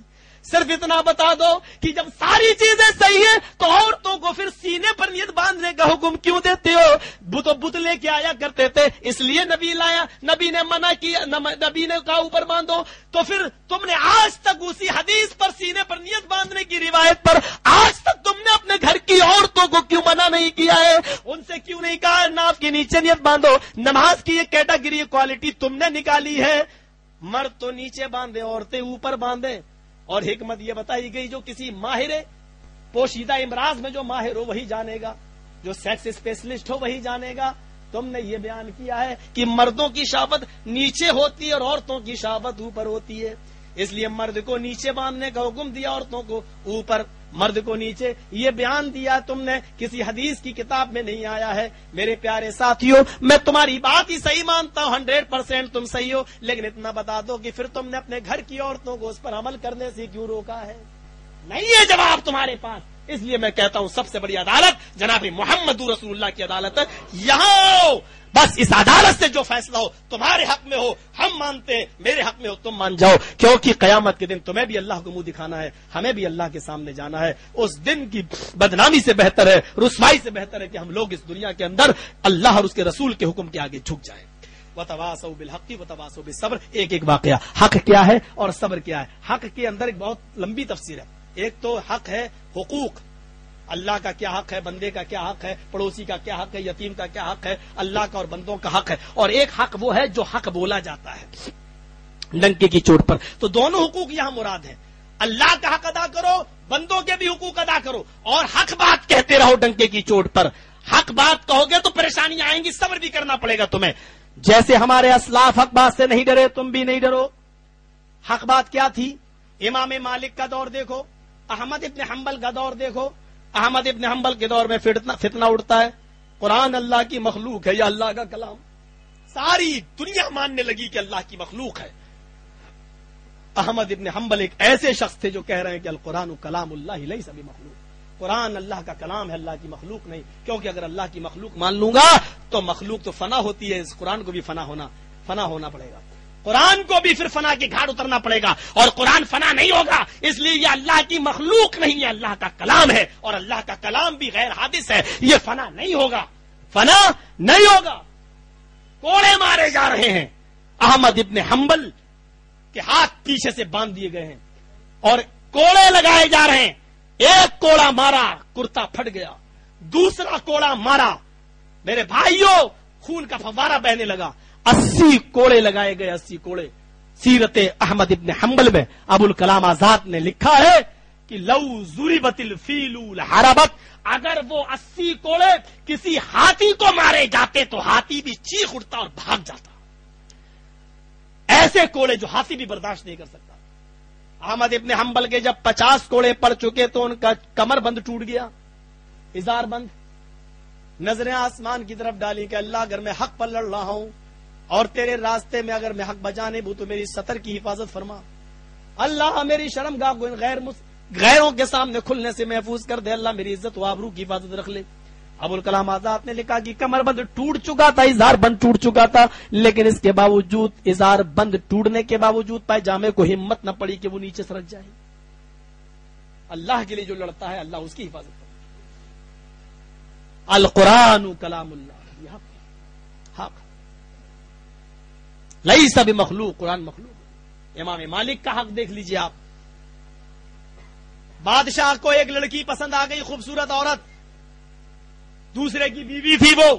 صرف اتنا بتا دو کہ جب ساری چیزیں صحیح ہیں تو عورتوں کو پھر سینے پر نیت باندھنے کا حکم کیوں دیتے ہو؟ بت بت لے کے آیا کرتے تھے، اس لیے نبی لایا، نبی نے منع کیا نبی نے کہا اوپر باندھو۔ تو پھر تم نے آج تک اسی حدیث پر سینے پر نیت باندھنے کی روایت پر آج تک تم نے اپنے گھر کی عورتوں کو کیوں منع نہیں کیا ہے؟ ان سے کیوں نہیں کہا؟ ناف کے نیچے نیت باندھو۔ نماز کی یہ کیٹاگری کوالٹی تم نے نکالی ہے۔ مرد تو نیچے باندھے، عورتیں اوپر باندھے اور حکمت یہ بتائی گئی جو کسی ماہر پوشیدہ امراض میں جو ماہر ہو وہی جانے گا، جو سیکس اسپیشلسٹ ہو وہی جانے گا۔ تم نے یہ بیان کیا ہے کہ مردوں کی شابت نیچے ہوتی ہے اور عورتوں کی شابت اوپر ہوتی ہے۔ اس لیے مرد کو نیچے باندھنے کا حکم دیا عورتوں کو، اوپر مرد کو نیچے، یہ بیان دیا تم نے، کسی حدیث کی کتاب میں نہیں آیا ہے۔ میرے پیارے ساتھیوں، میں تمہاری بات ہی صحیح مانتا ہوں، ہنڈریڈ پرسینٹ تم صحیح ہو، لیکن اتنا بتا دو کہ پھر تم نے اپنے گھر کی عورتوں کو اس پر عمل کرنے سے کیوں روکا ہے؟ نہیں ہے جواب تمہارے پاس۔ اس لیے میں کہتا ہوں، سب سے بڑی عدالت جناب محمد رسول اللہ کی عدالت ہے۔ یہاں آؤ بس اس عدالت سے جو فیصلہ ہو، تمہارے حق میں ہو، ہم مانتے ہیں، میرے حق میں ہو، تم مان جاؤ۔ کیونکہ قیامت کے دن تمہیں بھی اللہ کو منہ دکھانا ہے، ہمیں بھی اللہ کے سامنے جانا ہے۔ اس دن کی بدنامی سے بہتر ہے، رسوائی سے بہتر ہے کہ ہم لوگ اس دنیا کے اندر اللہ اور اس کے رسول کے حکم کے آگے جھک جائیں۔ و تباسو بالحقی و بالصبر۔ ایک ایک واقعہ۔ حق کیا ہے اور صبر کیا ہے؟ حق کے اندر ایک بہت لمبی تفسیر ہے۔ ایک تو حق ہے حقوق۔ اللہ کا کیا حق ہے، بندے کا کیا حق ہے، پڑوسی کا کیا حق ہے، یتیم کا کیا حق ہے، اللہ کا اور بندوں کا حق ہے۔ اور ایک حق وہ ہے جو حق بولا جاتا ہے۔ ڈنکے کی چوٹ پر۔ تو دونوں حقوق یہاں مراد ہیں۔ اللہ کا حق ادا کرو، بندوں کے بھی حقوق ادا کرو۔ اور حق بات کہتے رہو ڈنکے کی چوٹ پر۔ حق بات کہو گے تو پریشانیاں آئیں گی، صبر بھی کرنا پڑے گا تمہیں۔ جیسے ہمارے اسلاف حق بات سے نہیں ڈرے، تم بھی نہیں ڈرو۔ حق بات کیا تھی؟ امام مالک کا دور دیکھو، احمد ابن حنبل کا دور دیکھو۔ احمد ابن حنبل کے دور میں فتنہ فتنہ ہے۔ قرآن اللہ کی مخلوق ہے یا اللہ کا کلام۔ ساری دنیا ماننے لگی کہ اللہ کی مخلوق ہے۔ احمد ابن حنبل ایک ایسے شخص تھے جو کہہ رہے ہیں کہ القرآن کلام اللہ لئی سبھی مخلوق قرآن اللہ کا کلام ہے، اللہ کی مخلوق نہیں۔ کیونکہ اگر اللہ کی مخلوق مان لوں گا، تو مخلوق تو فنا ہوتی ہے، اس قرآن کو بھی فنا ہونا فنا ہونا پڑے گا۔ قرآن کو بھی پھر فنا کے گھاٹ اترنا پڑے گا اور قرآن فنا نہیں ہوگا، اس لیے یہ اللہ کی مخلوق نہیں ہے اللہ کا کلام ہے اور اللہ کا کلام بھی غیر حادث ہے، یہ فنا نہیں ہوگا۔ فنا نہیں ہوگا۔ کوڑے مارے جا رہے ہیں۔ احمد ابن حنبل کے ہاتھ پیچھے سے باندھ دیے گئے ہیں اور کوڑے لگائے جا رہے ہیں۔ ایک کوڑا مارا، کرتا پھٹ گیا۔ دوسرا کوڑا مارا۔ میرے بھائیوں، خون کا فوارہ بہنے لگا۔ اسی کوڑے لگائے گئے، اسی کوڑے۔ سیرت احمد ابن حنبل میں ابو الکلام آزاد نے لکھا ہے کہ لو زوری بتل فیلو اگر وہ اسی کوڑے کسی ہاتھی کو مارے جاتے تو ہاتھی بھی چیخ اٹھتا اور بھاگ جاتا۔ ایسے کوڑے جو ہاتھی بھی برداشت نہیں کر سکتا۔ احمد ابن حنبل کے جب پچاس کوڑے پڑ چکے تو ان کا کمر بند ٹوٹ گیا، اظہار بند۔ نظریں آسمان کی طرف ڈالی کہ اللہ اگر میں حق پر لڑ رہا ہوں۔ اور تیرے راستے میں اگر میں حق بجانے بو تو میری سطر کی حفاظت فرما۔ اللہ میری شرم گاہ کو ان غیر مس... غیروں کے سامنے کھلنے سے محفوظ کر دے۔ اللہ میری عزت و آبرو کی حفاظت رکھ لے۔ ابو الکلام آزاد نے لکھا کہ کمر بند ٹوٹ چکا تھا، اظہار بند ٹوٹ چکا تھا، لیکن اس کے باوجود اظہار بند ٹوٹنے کے باوجود پائے جامے کو ہمت نہ پڑی کہ وہ نیچے سرک جائے۔ اللہ کے لیے جو لڑتا ہے، اللہ اس کی حفاظت القرآن کلام اللہ یہ حق حق لئی سب مخلوق قرآن مخلوق. امام مالک کا حق دیکھ لیجیے آپ. بادشاہ کو ایک لڑکی پسند آ گئی، خوبصورت عورت. دوسرے کی بیوی تھی وہ.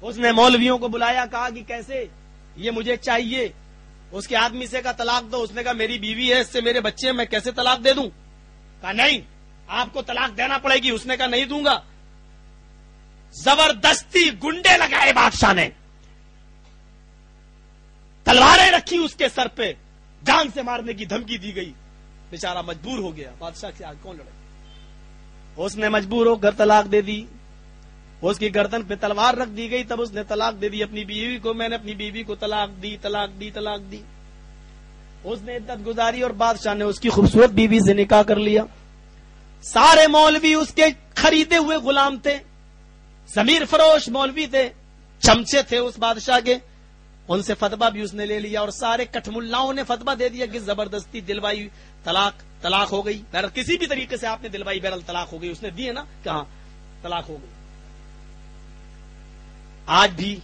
اس نے مولویوں کو بلایا، کہا کہ کیسے؟ یہ مجھے چاہیے. اس کے آدمی سے کہا، طلاق دو. اس نے کہا، میری بیوی ہے، اس سے میرے بچے میں کیسے طلاق دے دوں؟ کہا، نہیں، آپ کو طلاق دینا پڑے گی. اس نے کہا، نہیں دوں گا. زبردستی گنڈے لگائے بادشاہ نے. تلواریں رکھی اس کے سر پہ، جان سے مارنے کی دھمکی دی گئی۔ بیچارہ مجبور ہو گیا، بادشاہ سے آج کون لڑے؟ اس نے مجبور ہو کر طلاق دے دی۔ اس کی گردن پہ تلوار رکھ دی گئی، تب اس نے طلاق دے دی اپنی بیوی کو۔ میں نے اپنی بیوی کو طلاق دی طلاق دی طلاق دی۔ اس نے عدت گزاری اور بادشاہ نے اس کی خوبصورت بیوی سے نکاح کر لیا۔ سارے مولوی اس کے خریدے ہوئے غلام تھے۔ زمیر فروش مولوی تھے، چمچے تھے اس بادشاہ کے۔ ان سے فتبہ بھی اس نے لے لیا اور سارے کٹھ ملاؤں نے فتبہ دے دیا کہ زبردستی دلوائی طلاق طلاق ہو گئی۔ بہرحال کسی بھی طریقے سے آپ نے دلوائی، بہرحال طلاق ہو گئی۔ اس نے دیے نا کہاں طلاق ہو گئی۔ آج بھی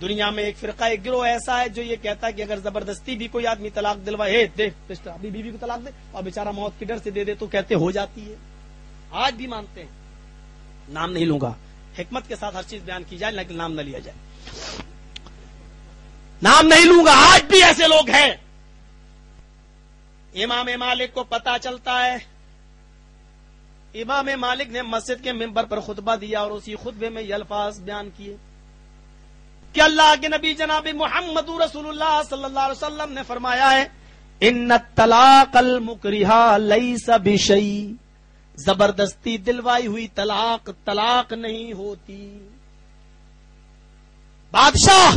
دنیا میں ایک فرقہ، ایک گروہ ایسا ہے جو یہ کہتا ہے کہ اگر زبردستی بھی کوئی آدمی طلاق دلوائے دے پسٹر اپنی بیوی کو طلاق دے اور بیچارہ موت کی ڈر سے دے دے تو کہتے ہو جاتی ہے۔ آج بھی مانتے ہیں۔ نام نہیں لوں گا۔ حکمت کے ساتھ ہر چیز بیان کی جائے، لیکن نام نہ لیا جائے۔ نام نہیں لوں گا، آج بھی ایسے لوگ ہیں۔ امام مالک کو پتا چلتا ہے۔ امام مالک نے مسجد کے ممبر پر خطبہ دیا اور اسی خطبے میں یہ الفاظ بیان کیے۔ کہ اللہ کے نبی جناب محمد رسول اللہ صلی اللہ علیہ وسلم نے فرمایا ہے، ان طلاق المکریہ لیس بشئی زبردستی دلوائی ہوئی طلاق طلاق نہیں ہوتی۔ بادشاہ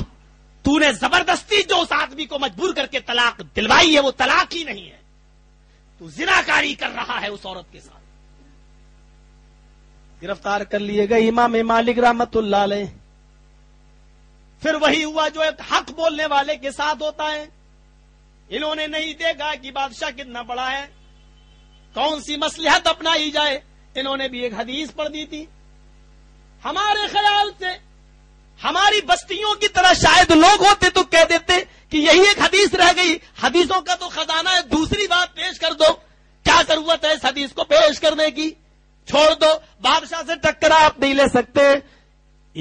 تو نے زبردستی جو اس آدمی کو مجبور کر کے طلاق دلوائی ہے، وہ طلاق ہی نہیں ہے۔ تو زنا کاری کر رہا ہے اس عورت کے ساتھ۔ گرفتار کر لیے گئے امام مالک رحمت اللہ علیہ۔ پھر وہی ہوا جو ایک حق بولنے والے کے ساتھ ہوتا ہے۔ انہوں نے نہیں دیکھا کہ بادشاہ کتنا بڑا ہے۔ کون سی مسلحت اپنائی جائے۔ انہوں نے بھی ایک حدیث پڑھ دی تھی۔ ہمارے خیال سے ہماری بستیوں کی طرح شاید لوگ ہوتے تو کہہ دیتے کہ یہی ایک حدیث رہ گئی، حدیثوں کا تو خزانہ ہے، دوسری بات پیش کر دو۔ کیا ضرورت ہے اس حدیث کو پیش کرنے کی؟ چھوڑ دو۔ بادشاہ سے ٹکرا آپ نہیں لے سکتے۔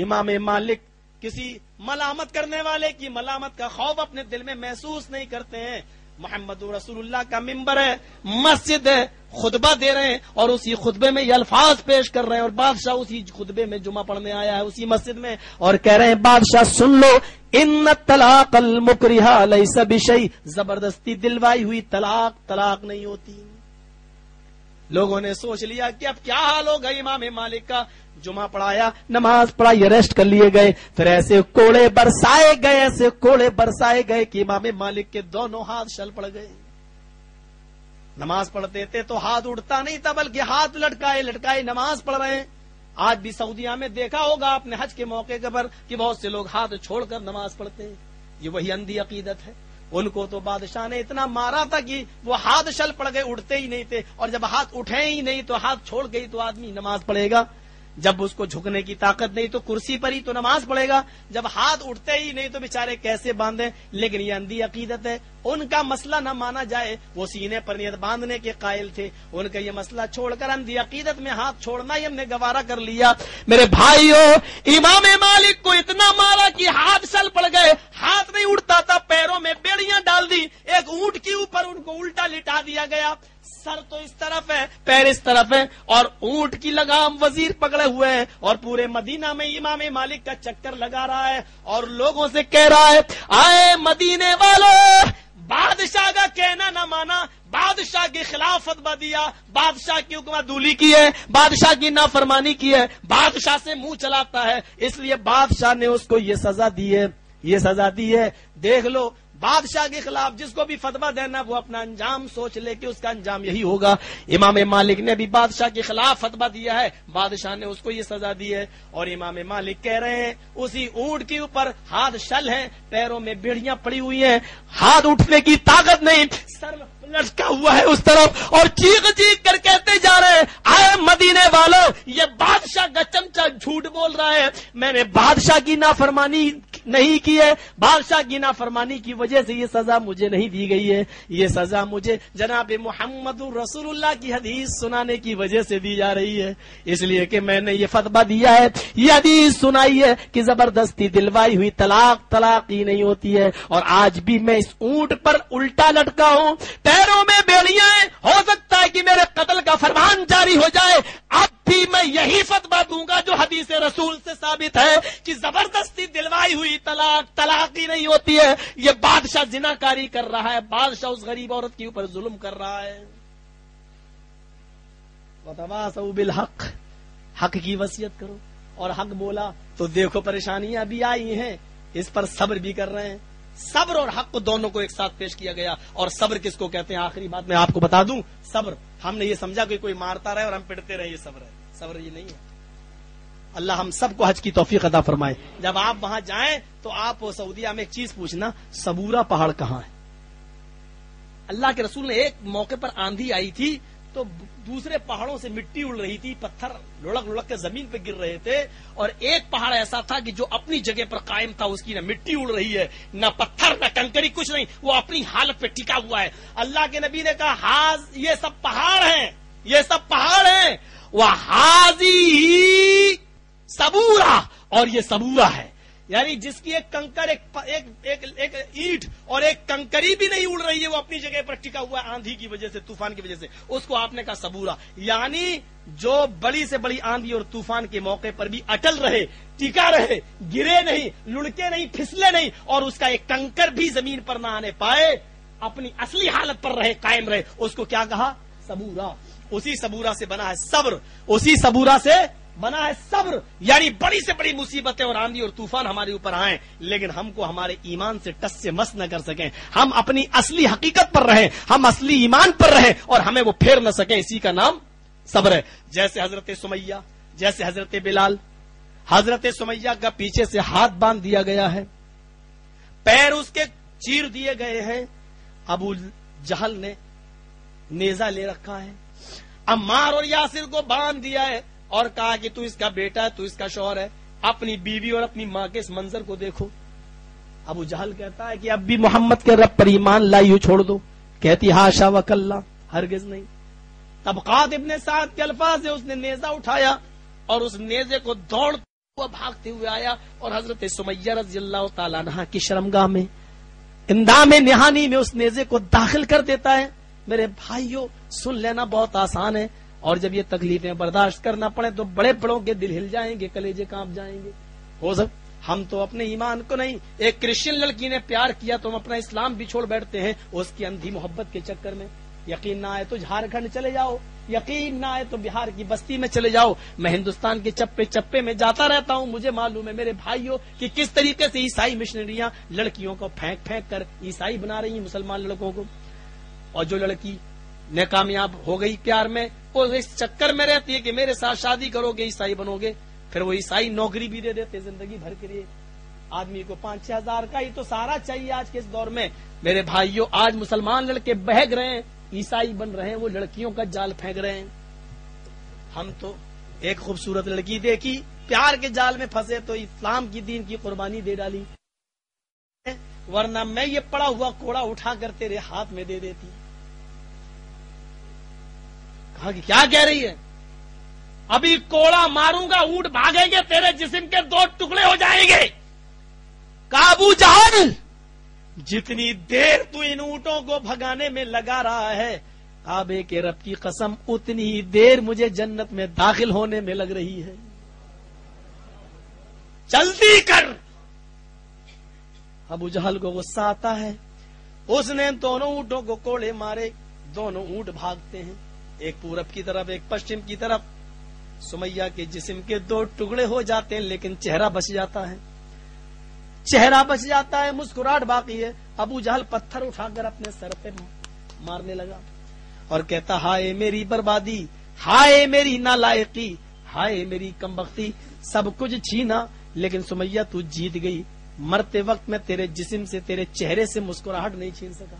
امام مالک کسی ملامت کرنے والے کی ملامت کا خوف اپنے دل میں محسوس نہیں کرتے ہیں۔ محمد رسول اللہ کا ممبر ہے، مسجد ہے خطبہ دے رہے ہیں اور اسی خطبے میں یہ الفاظ پیش کر رہے ہیں اور بادشاہ اسی خطبے میں جمعہ پڑھنے آیا ہے، اسی مسجد میں اور کہہ رہے ہیں، بادشاہ سن لو، ان طلاق المکریہ لیس بشئی زبردستی دلوائی ہوئی طلاق طلاق نہیں ہوتی۔ لوگوں نے سوچ لیا کہ اب کیا حال ہوگا امام مالک کا؟ جمعہ پڑھایا، نماز پڑھائی اریسٹ کر لیے گئے، پھر ایسے کوڑے برسائے گئے، ایسے کوڑے برسائے گئے کہ امام مالک کے دونوں ہاتھ شل پڑ گئے۔ نماز پڑھتے تھے تو ہاتھ اٹھتا نہیں تھا، بلکہ ہاتھ لٹکائے لٹکائے نماز پڑھ رہے ہیں۔ آج بھی سعودیہ میں دیکھا ہوگا آپ نے حج کے موقع کے پر کہ بہت سے لوگ ہاتھ چھوڑ کر نماز پڑھتے ہیں۔ یہ وہی اندھی عقیدت ہے۔ ان کو تو بادشاہ نے اتنا مارا تھا کہ وہ ہاتھ شل پڑ گئے اٹھتے ہی نہیں تھے، اور جب ہاتھ اٹھے ہی نہیں تو ہاتھ چھوڑ گئی تو آدمی نماز پڑھے گا۔ جب اس کو جھکنے کی طاقت نہیں تو کرسی پر ہی تو نماز پڑھے گا۔ جب ہاتھ اٹھتے ہی نہیں تو بےچارے کیسے باندھے لیکن یہ اندھی عقیدت ہے۔ ان کا مسئلہ نہ مانا جائے۔ وہ سینے پر نیت باندھنے کے قائل تھے۔ ان کا یہ مسئلہ چھوڑ کر اندھی عقیدت میں ہاتھ چھوڑنا ہی ہم نے گوارا کر لیا۔ میرے بھائیو، امام مالک کو اتنا مارا کہ ہاتھ سل پڑ گئے۔ ہاتھ نہیں اٹھتا تھا، پیروں میں بیڑیاں ڈال دی ایک اونٹ کے اوپر ان کو الٹا لٹا دیا گیا۔ سر تو اس طرف ہے، پیر اس طرف ہے، اور اونٹ کی لگام وزیر پکڑے ہوئے ہیں، اور پورے مدینہ میں امام مالک کا چکر لگا رہا ہے، اور لوگوں سے کہہ رہا ہے، آئے مدینے والوں بادشاہ کا کہنا نہ مانا، بادشاہ کے خلاف فتوا دیا، بادشاہ کی حکمت دولی کی ہے، بادشاہ کی نافرمانی کی ہے، بادشاہ سے منہ چلاتا ہے، اس لیے بادشاہ نے اس کو یہ سزا دی ہے، یہ سزا دی ہے، دیکھ لو بادشاہ کے خلاف جس کو بھی فتوا دینا وہ اپنا انجام سوچ لے کہ اس کا انجام یہی ہوگا۔ امام مالک نے بھی بادشاہ کے خلاف فتوا دیا ہے۔ بادشاہ نے اس کو یہ سزا دی ہے۔ اور امام مالک کہہ رہے ہیں، اسی اونٹ کے اوپر ہاتھ شل ہیں، پیروں میں بیڑیاں پڑی ہوئی ہیں۔ ہاتھ اٹھنے کی طاقت نہیں، سر لٹکا ہوا ہے اس طرف اور چیخ چیخ کر کہتے جا رہے ہیں، آئے مدینے والوں یہ بادشاہ کا چمچا جھوٹ بول رہا ہے۔ میں نے بادشاہ کی نافرمانی نہیں کی ہے۔ بادشاہ کی نافرمانی کی وجہ سے یہ سزا مجھے نہیں دی گئی ہے۔ یہ سزا مجھے جناب محمد رسول اللہ کی حدیث سنانے کی وجہ سے دی جا رہی ہے۔ اس لیے کہ میں نے یہ فتبہ دیا ہے۔ یہ حدیث سنائی ہے کہ زبردستی دلوائی ہوئی طلاق طلاق ہی نہیں ہوتی ہے۔ اور آج بھی میں اس اونٹ پر الٹا لٹکا ہوں۔ گھروں میں بیڑیاں ہیں، ہو سکتا ہے کہ میرے قتل کا فرمان جاری ہو جائے۔ اب بھی میں یہی فتوا دوں گا جو حدیث رسول سے ثابت ہے کہ زبردستی دلوائی ہوئی طلاق طلاق ہی نہیں ہوتی ہے۔ یہ بادشاہ جنا کاری کر رہا ہے، بادشاہ اس غریب عورت کے اوپر ظلم کر رہا ہے۔ بالحق۔ حق کی وصیت کرو۔ اور حق بولا تو دیکھو پریشانیاں بھی آئی ہیں، اس پر صبر بھی کر رہے ہیں۔ صبر اور حق کو دونوں کو ایک ساتھ پیش کیا گیا اور صبر کس کو کہتے ہیں؟ آخری بات میں آپ کو بتا دوں، صبر۔ ہم نے یہ سمجھا کہ کوئی مارتا رہے اور ہم پڑتے رہے، یہ صبر ہے۔ صبر یہ نہیں ہے۔ اللہ ہم سب کو حج کی توفیق ادا فرمائے۔ جب آپ وہاں جائیں تو آپ سعودیہ میں ایک چیز پوچھنا، سبورا پہاڑ کہاں ہے؟ اللہ کے رسول نے ایک موقع پر آندھی آئی تھی تو دوسرے پہاڑوں سے مٹی اڑ رہی تھی، پتھر لڑک لڑک کے زمین پہ گر رہے تھے، اور ایک پہاڑ ایسا تھا کہ جو اپنی جگہ پر قائم تھا، اس کی نہ مٹی اڑ رہی ہے، نہ پتھر، نہ کنکری، کچھ نہیں، وہ اپنی حالت پہ ٹکا ہوا ہے۔ اللہ کے نبی نے کہا ہاض یہ سب پہاڑ ہیں، یہ سب پہاڑ ہیں، وہ حاضی ہی اور یہ سبورا ہے۔ یعنی جس کی ایک کنکر، ایک اینٹ اور ایک کنکری بھی نہیں اڑ رہی ہے، وہ اپنی جگہ پر ٹکا ہوا ہے، آندھی کی وجہ سے، طوفان کی وجہ سے۔ اس کو آپ نے کہا سبورا یعنی جو بڑی سے بڑی آندھی اور طوفان کے موقع پر بھی اٹل رہے، ٹکا رہے، گرے نہیں، لڑکے نہیں، پھسلے نہیں، اور اس کا ایک کنکر بھی زمین پر نہ آنے پائے، اپنی اصلی حالت پر رہے، قائم رہے، اس کو کیا کہا؟ سبورا اسی سبورا سے بنا ہے صبر، اسی سبورا سے منع ہے صبر یعنی بڑی سے بڑی مصیبتیں اور آندھی اور طوفان ہمارے اوپر آئیں، لیکن ہم کو ہمارے ایمان سے ٹس سے مس نہ کر سکیں۔ ہم اپنی اصلی حقیقت پر رہیں، ہم اصلی ایمان پر رہیں اور ہمیں وہ پھیر نہ سکیں۔ اسی کا نام صبر ہے۔ جیسے حضرت سمیہ، جیسے حضرت بلال، حضرت سمیہ کا پیچھے سے ہاتھ باندھ دیا گیا ہے۔ پیر اس کے چیر دیے گئے ہیں۔ ابو جہل نے نیزہ لے رکھا ہے۔ امار اور یاسر کو باندھ دیا ہے۔ اور کہا کہ تو اس کا بیٹا ہے، تو اس کا شوہر ہے۔ اپنی بیوی اور اپنی ماں کے اس منظر کو دیکھو۔ ابو جہل کہتا ہے کہ اب بھی محمد کے رب پر ایمان لائیو چھوڑ دو۔ کہتی ہاشا وکل ہرگز نہیں۔ طبقات ابن سعد کے الفاظ سے اس نے نیزہ اٹھایا اور اس نیزے کو دوڑ ہوا بھاگتے ہوئے آیا اور حضرت سمیہ رضی اللہ تعالیٰ عنہ کی شرمگاہ میں، اندام نہانی میں اس نیزے کو داخل کر دیتا ہے۔ میرے بھائیو، سن لینا بہت آسان ہے۔ اور جب یہ تکلیفیں برداشت کرنا پڑے تو بڑے بڑوں کے دل ہل جائیں گے، کلیجے کانپ جائیں گے۔ ہو سکتا ہم تو اپنے ایمان کو نہیں، ایک کرسچن لڑکی نے پیار کیا تو ہم اپنا اسلام بھی چھوڑ بیٹھتے ہیں، اس کی اندھی محبت کے چکر میں۔ یقین نہ آئے تو جھارکھنڈ چلے جاؤ، یقین نہ آئے تو بہار کی بستی میں چلے جاؤ۔ میں ہندوستان کے چپے چپے میں جاتا رہتا ہوں، مجھے معلوم ہے میرے بھائیوں کہ کس طریقے سے عیسائی مشنریاں لڑکیوں کو پھینک پھینک کر عیسائی بنا رہی ہیں، مسلمان لڑکوں کو۔ اور جو لڑکی میں کامیاب ہو گئی پیار میں وہ اس چکر میں رہتی ہے کہ میرے ساتھ شادی کرو گے، عیسائی بنو گے۔ پھر وہ عیسائی نوکری بھی دے دیتے زندگی بھر کے لیے۔ آدمی کو پانچ چھ ہزار کا ہی تو سارا چاہیے آج کے اس دور میں۔ میرے بھائیوں آج مسلمان لڑکے بہگ رہے ہیں، عیسائی بن رہے ہیں، وہ لڑکیوں کا جال پھینک رہے ہیں۔ ہم تو ایک خوبصورت لڑکی دیکھی، پیار کے جال میں پھنسے تو اسلام کی دین کی قربانی دے ڈالی۔ ورنہ میں یہ پڑا ہوا کوڑا اٹھا کر تیرے ہاتھ میں دے دیتی۔ کہا کہ کیا کہہ رہی ہے؟ ابھی کوڑا ماروں گا، اونٹ بھاگیں گے، تیرے جسم کے دو ٹکڑے ہو جائیں گے۔ کابو جہل جتنی دیر تو ان اونٹوں کو بھگانے میں لگا رہا ہے، کعبے کے رب کی قسم، اتنی دیر مجھے جنت میں داخل ہونے میں لگ رہی ہے۔ جلدی کر! ابو جہل کو غصہ آتا ہے۔ اس نے دونوں اونٹوں کو کوڑے مارے، دونوں اونٹ بھاگتے ہیں۔ ایک پورب کی طرف، ایک پشچم کی طرف۔ سمیہ کے جسم کے دو ٹکڑے ہو جاتے ہیں، لیکن چہرہ بچ جاتا ہے۔ چہرہ بچ جاتا ہے، مسکراہٹ باقی ہے۔ ابو جہل پتھر اٹھا کر اپنے سر پہ مارنے لگا اور کہتا، ہائے میری بربادی، ہائے میری نالائقی، ہائے میری کمبختی سب کچھ چھینا، لیکن سمیہ تو جیت گئی۔ مرتے وقت میں تیرے جسم سے، تیرے چہرے سے مسکراہٹ نہیں چھین سکا۔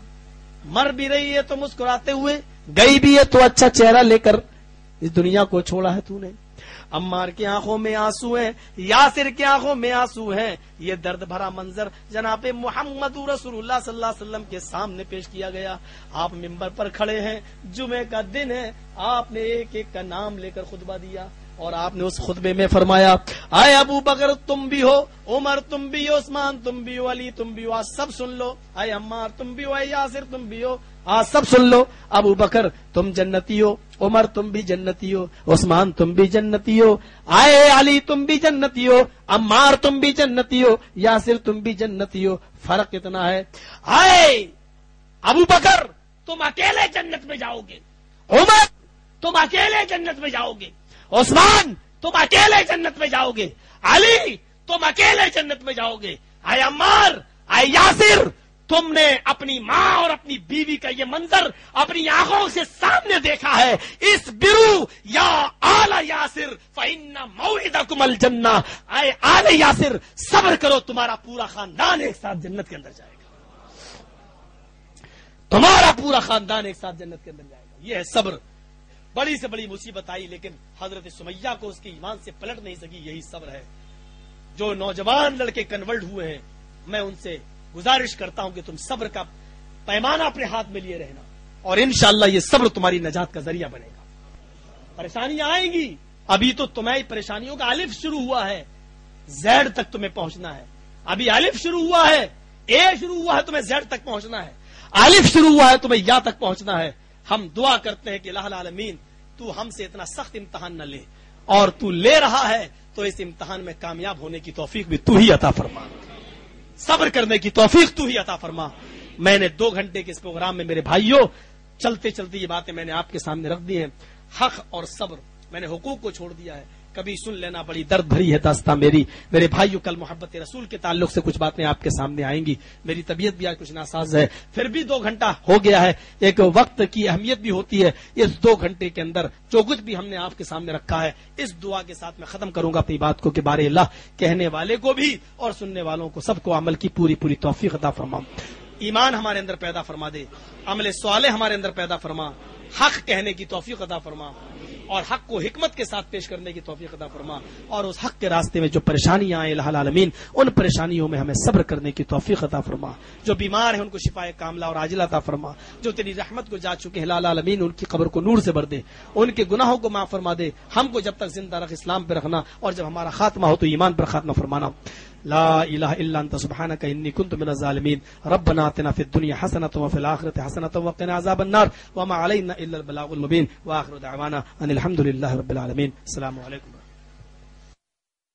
مر بھی رہی ہے تو مسکراتے ہوئے گئی بھی ہے تو اچھا چہرہ لے کر اس دنیا کو چھوڑا ہے تو نے۔ امار کی آنکھوں میں آنسو ہیں، یاسر کی آنکھوں میں آنسو ہیں۔ یہ درد بھرا منظر جناب محمد رسول اللہ صلی اللہ علیہ وسلم کے سامنے پیش کیا گیا۔ آپ ممبر پر کھڑے ہیں، جمعہ کا دن ہے۔ آپ نے ایک ایک کا نام لے کر خطبہ دیا اور آپ نے اس خطبے میں فرمایا، آئے ابو بکر، تم بھی ہو، عمر، تم بھی ہو، عثمان، تم بھی ہو، علی، تم بھی ہو سب سن لو۔ آئے امار تم بھی ہو، آئے یاسر، تم بھی ہو۔ آج سب سن لو۔ ابو بکر، تم جنتی ہو عمر، تم بھی جنتی ہو عثمان، تم بھی جنتی ہو آئے علی، تم بھی جنتی ہو عمار، تم بھی جنتی ہو یاسر، تم بھی جنتی ہو فرق اتنا ہے۔ آئے! ابو بکر، تم اکیلے جنت میں جاؤ گے۔ عمر، تم اکیلے جنت میں جاؤ گے۔ عثمان، تم اکیلے جنت میں جاؤ گے۔ علی، تم اکیلے جنت میں جاؤ گے۔ آئے عمار، آئے یاسر تم نے اپنی ماں اور اپنی بیوی کا یہ منظر اپنی آنکھوں سے سامنے دیکھا ہے۔ اس برو یا آل یاسر فن موعدہ کمل جنا آئے آل یاسر، صبر کرو، تمہارا پورا خاندان ایک ساتھ جنت کے اندر جائے گا۔ تمہارا پورا خاندان ایک ساتھ جنت کے اندر جائے گا۔ یہ ہے صبر۔ بڑی سے بڑی مصیبت آئی، لیکن حضرت سمیہ کو اس کے ایمان سے پلٹ نہیں سکی، یہی صبر ہے۔ جو نوجوان لڑکے کنورٹ ہوئے ہیں، میں ان سے گزارش کرتا ہوں کہ تم صبر کا پیمانہ اپنے ہاتھ میں لیے رہنا اور انشاءاللہ یہ صبر تمہاری نجات کا ذریعہ بنے گا۔ پریشانیاں آئیں گی۔ ابھی تو تمہیں پریشانیوں کا الف شروع ہوا ہے۔ زیڈ تک تمہیں پہنچنا ہے۔ ابھی الف شروع ہوا ہے۔ اے شروع ہوا ہے، تمہیں زیڈ تک پہنچنا ہے۔ الف شروع ہوا ہے، تمہیں یا تک پہنچنا ہے۔ ہم دعا کرتے ہیں کہ اللہ العالمین، تو ہم سے اتنا سخت امتحان نہ لے۔ اور تو لے رہا ہے، تو اس امتحان میں کامیاب ہونے کی توفیق بھی تو ہی عطا فرما۔ صبر کرنے کی توفیق تو ہی عطا فرما۔ میں نے دو گھنٹے کے اس پروگرام میں میرے بھائیوں، چلتے چلتے یہ باتیں میں نے آپ کے سامنے رکھ دی ہیں۔ حق اور صبر، میں نے حقوق کو چھوڑ دیا ہے۔ کبھی سن لینا بڑی درد بھری ہے داستہ میری۔ میرے بھائیوں کل محبت رسول کے تعلق سے کچھ باتیں آپ کے سامنے آئیں گی۔ میری طبیعت بھی آج کچھ ناساز ہے۔ پھر بھی دو گھنٹہ ہو گیا ہے۔ ایک وقت کی اہمیت بھی ہوتی ہے۔ اس دو گھنٹے کے اندر جو کچھ بھی ہم نے آپ کے سامنے رکھا ہے، اس دعا کے ساتھ میں ختم کروں گا اپنی بات کو کہ بارے اللہ، کہنے والے کو بھی اور سننے والوں کو سب کو عمل کی پوری پوری توفیق عطا فرما۔ ایمان ہمارے اندر پیدا فرما دے۔ عمل سوالے ہمارے اندر پیدا فرما۔ حق کہنے کی توفیق عطا فرما۔ اور حق کو حکمت کے ساتھ پیش کرنے کی توفیق عطا فرما اور اس حق کے راستے میں جو پریشانیاں آئیں الہ العالمین، ان پریشانیوں میں ہمیں صبر کرنے کی توفیق عطا فرما۔ جو بیمار ہیں ان کو شفا کاملہ اور عاجلہ عطا فرما۔ جو تیری رحمت کو جا چکے ہیں الہ العالمین، ان کی قبر کو نور سے بھر دے۔ ان کے گناہوں کو معاف فرما دے۔ ہم کو جب تک زندہ رکھ اسلام پہ رکھنا اور جب ہمارا خاتمہ ہو تو ایمان پر خاتمہ فرمانا۔ لا الہ الا انت سبحانك انی كنت من الظالمین ربنا اتنا فی الدنیا حسنۃ وفی الاخرۃ حسنۃ وقنا عذاب النار. وما علینا الا البلاغ المبین واخر دعوانا ان الحمد لله رب العالمین السلام علیکم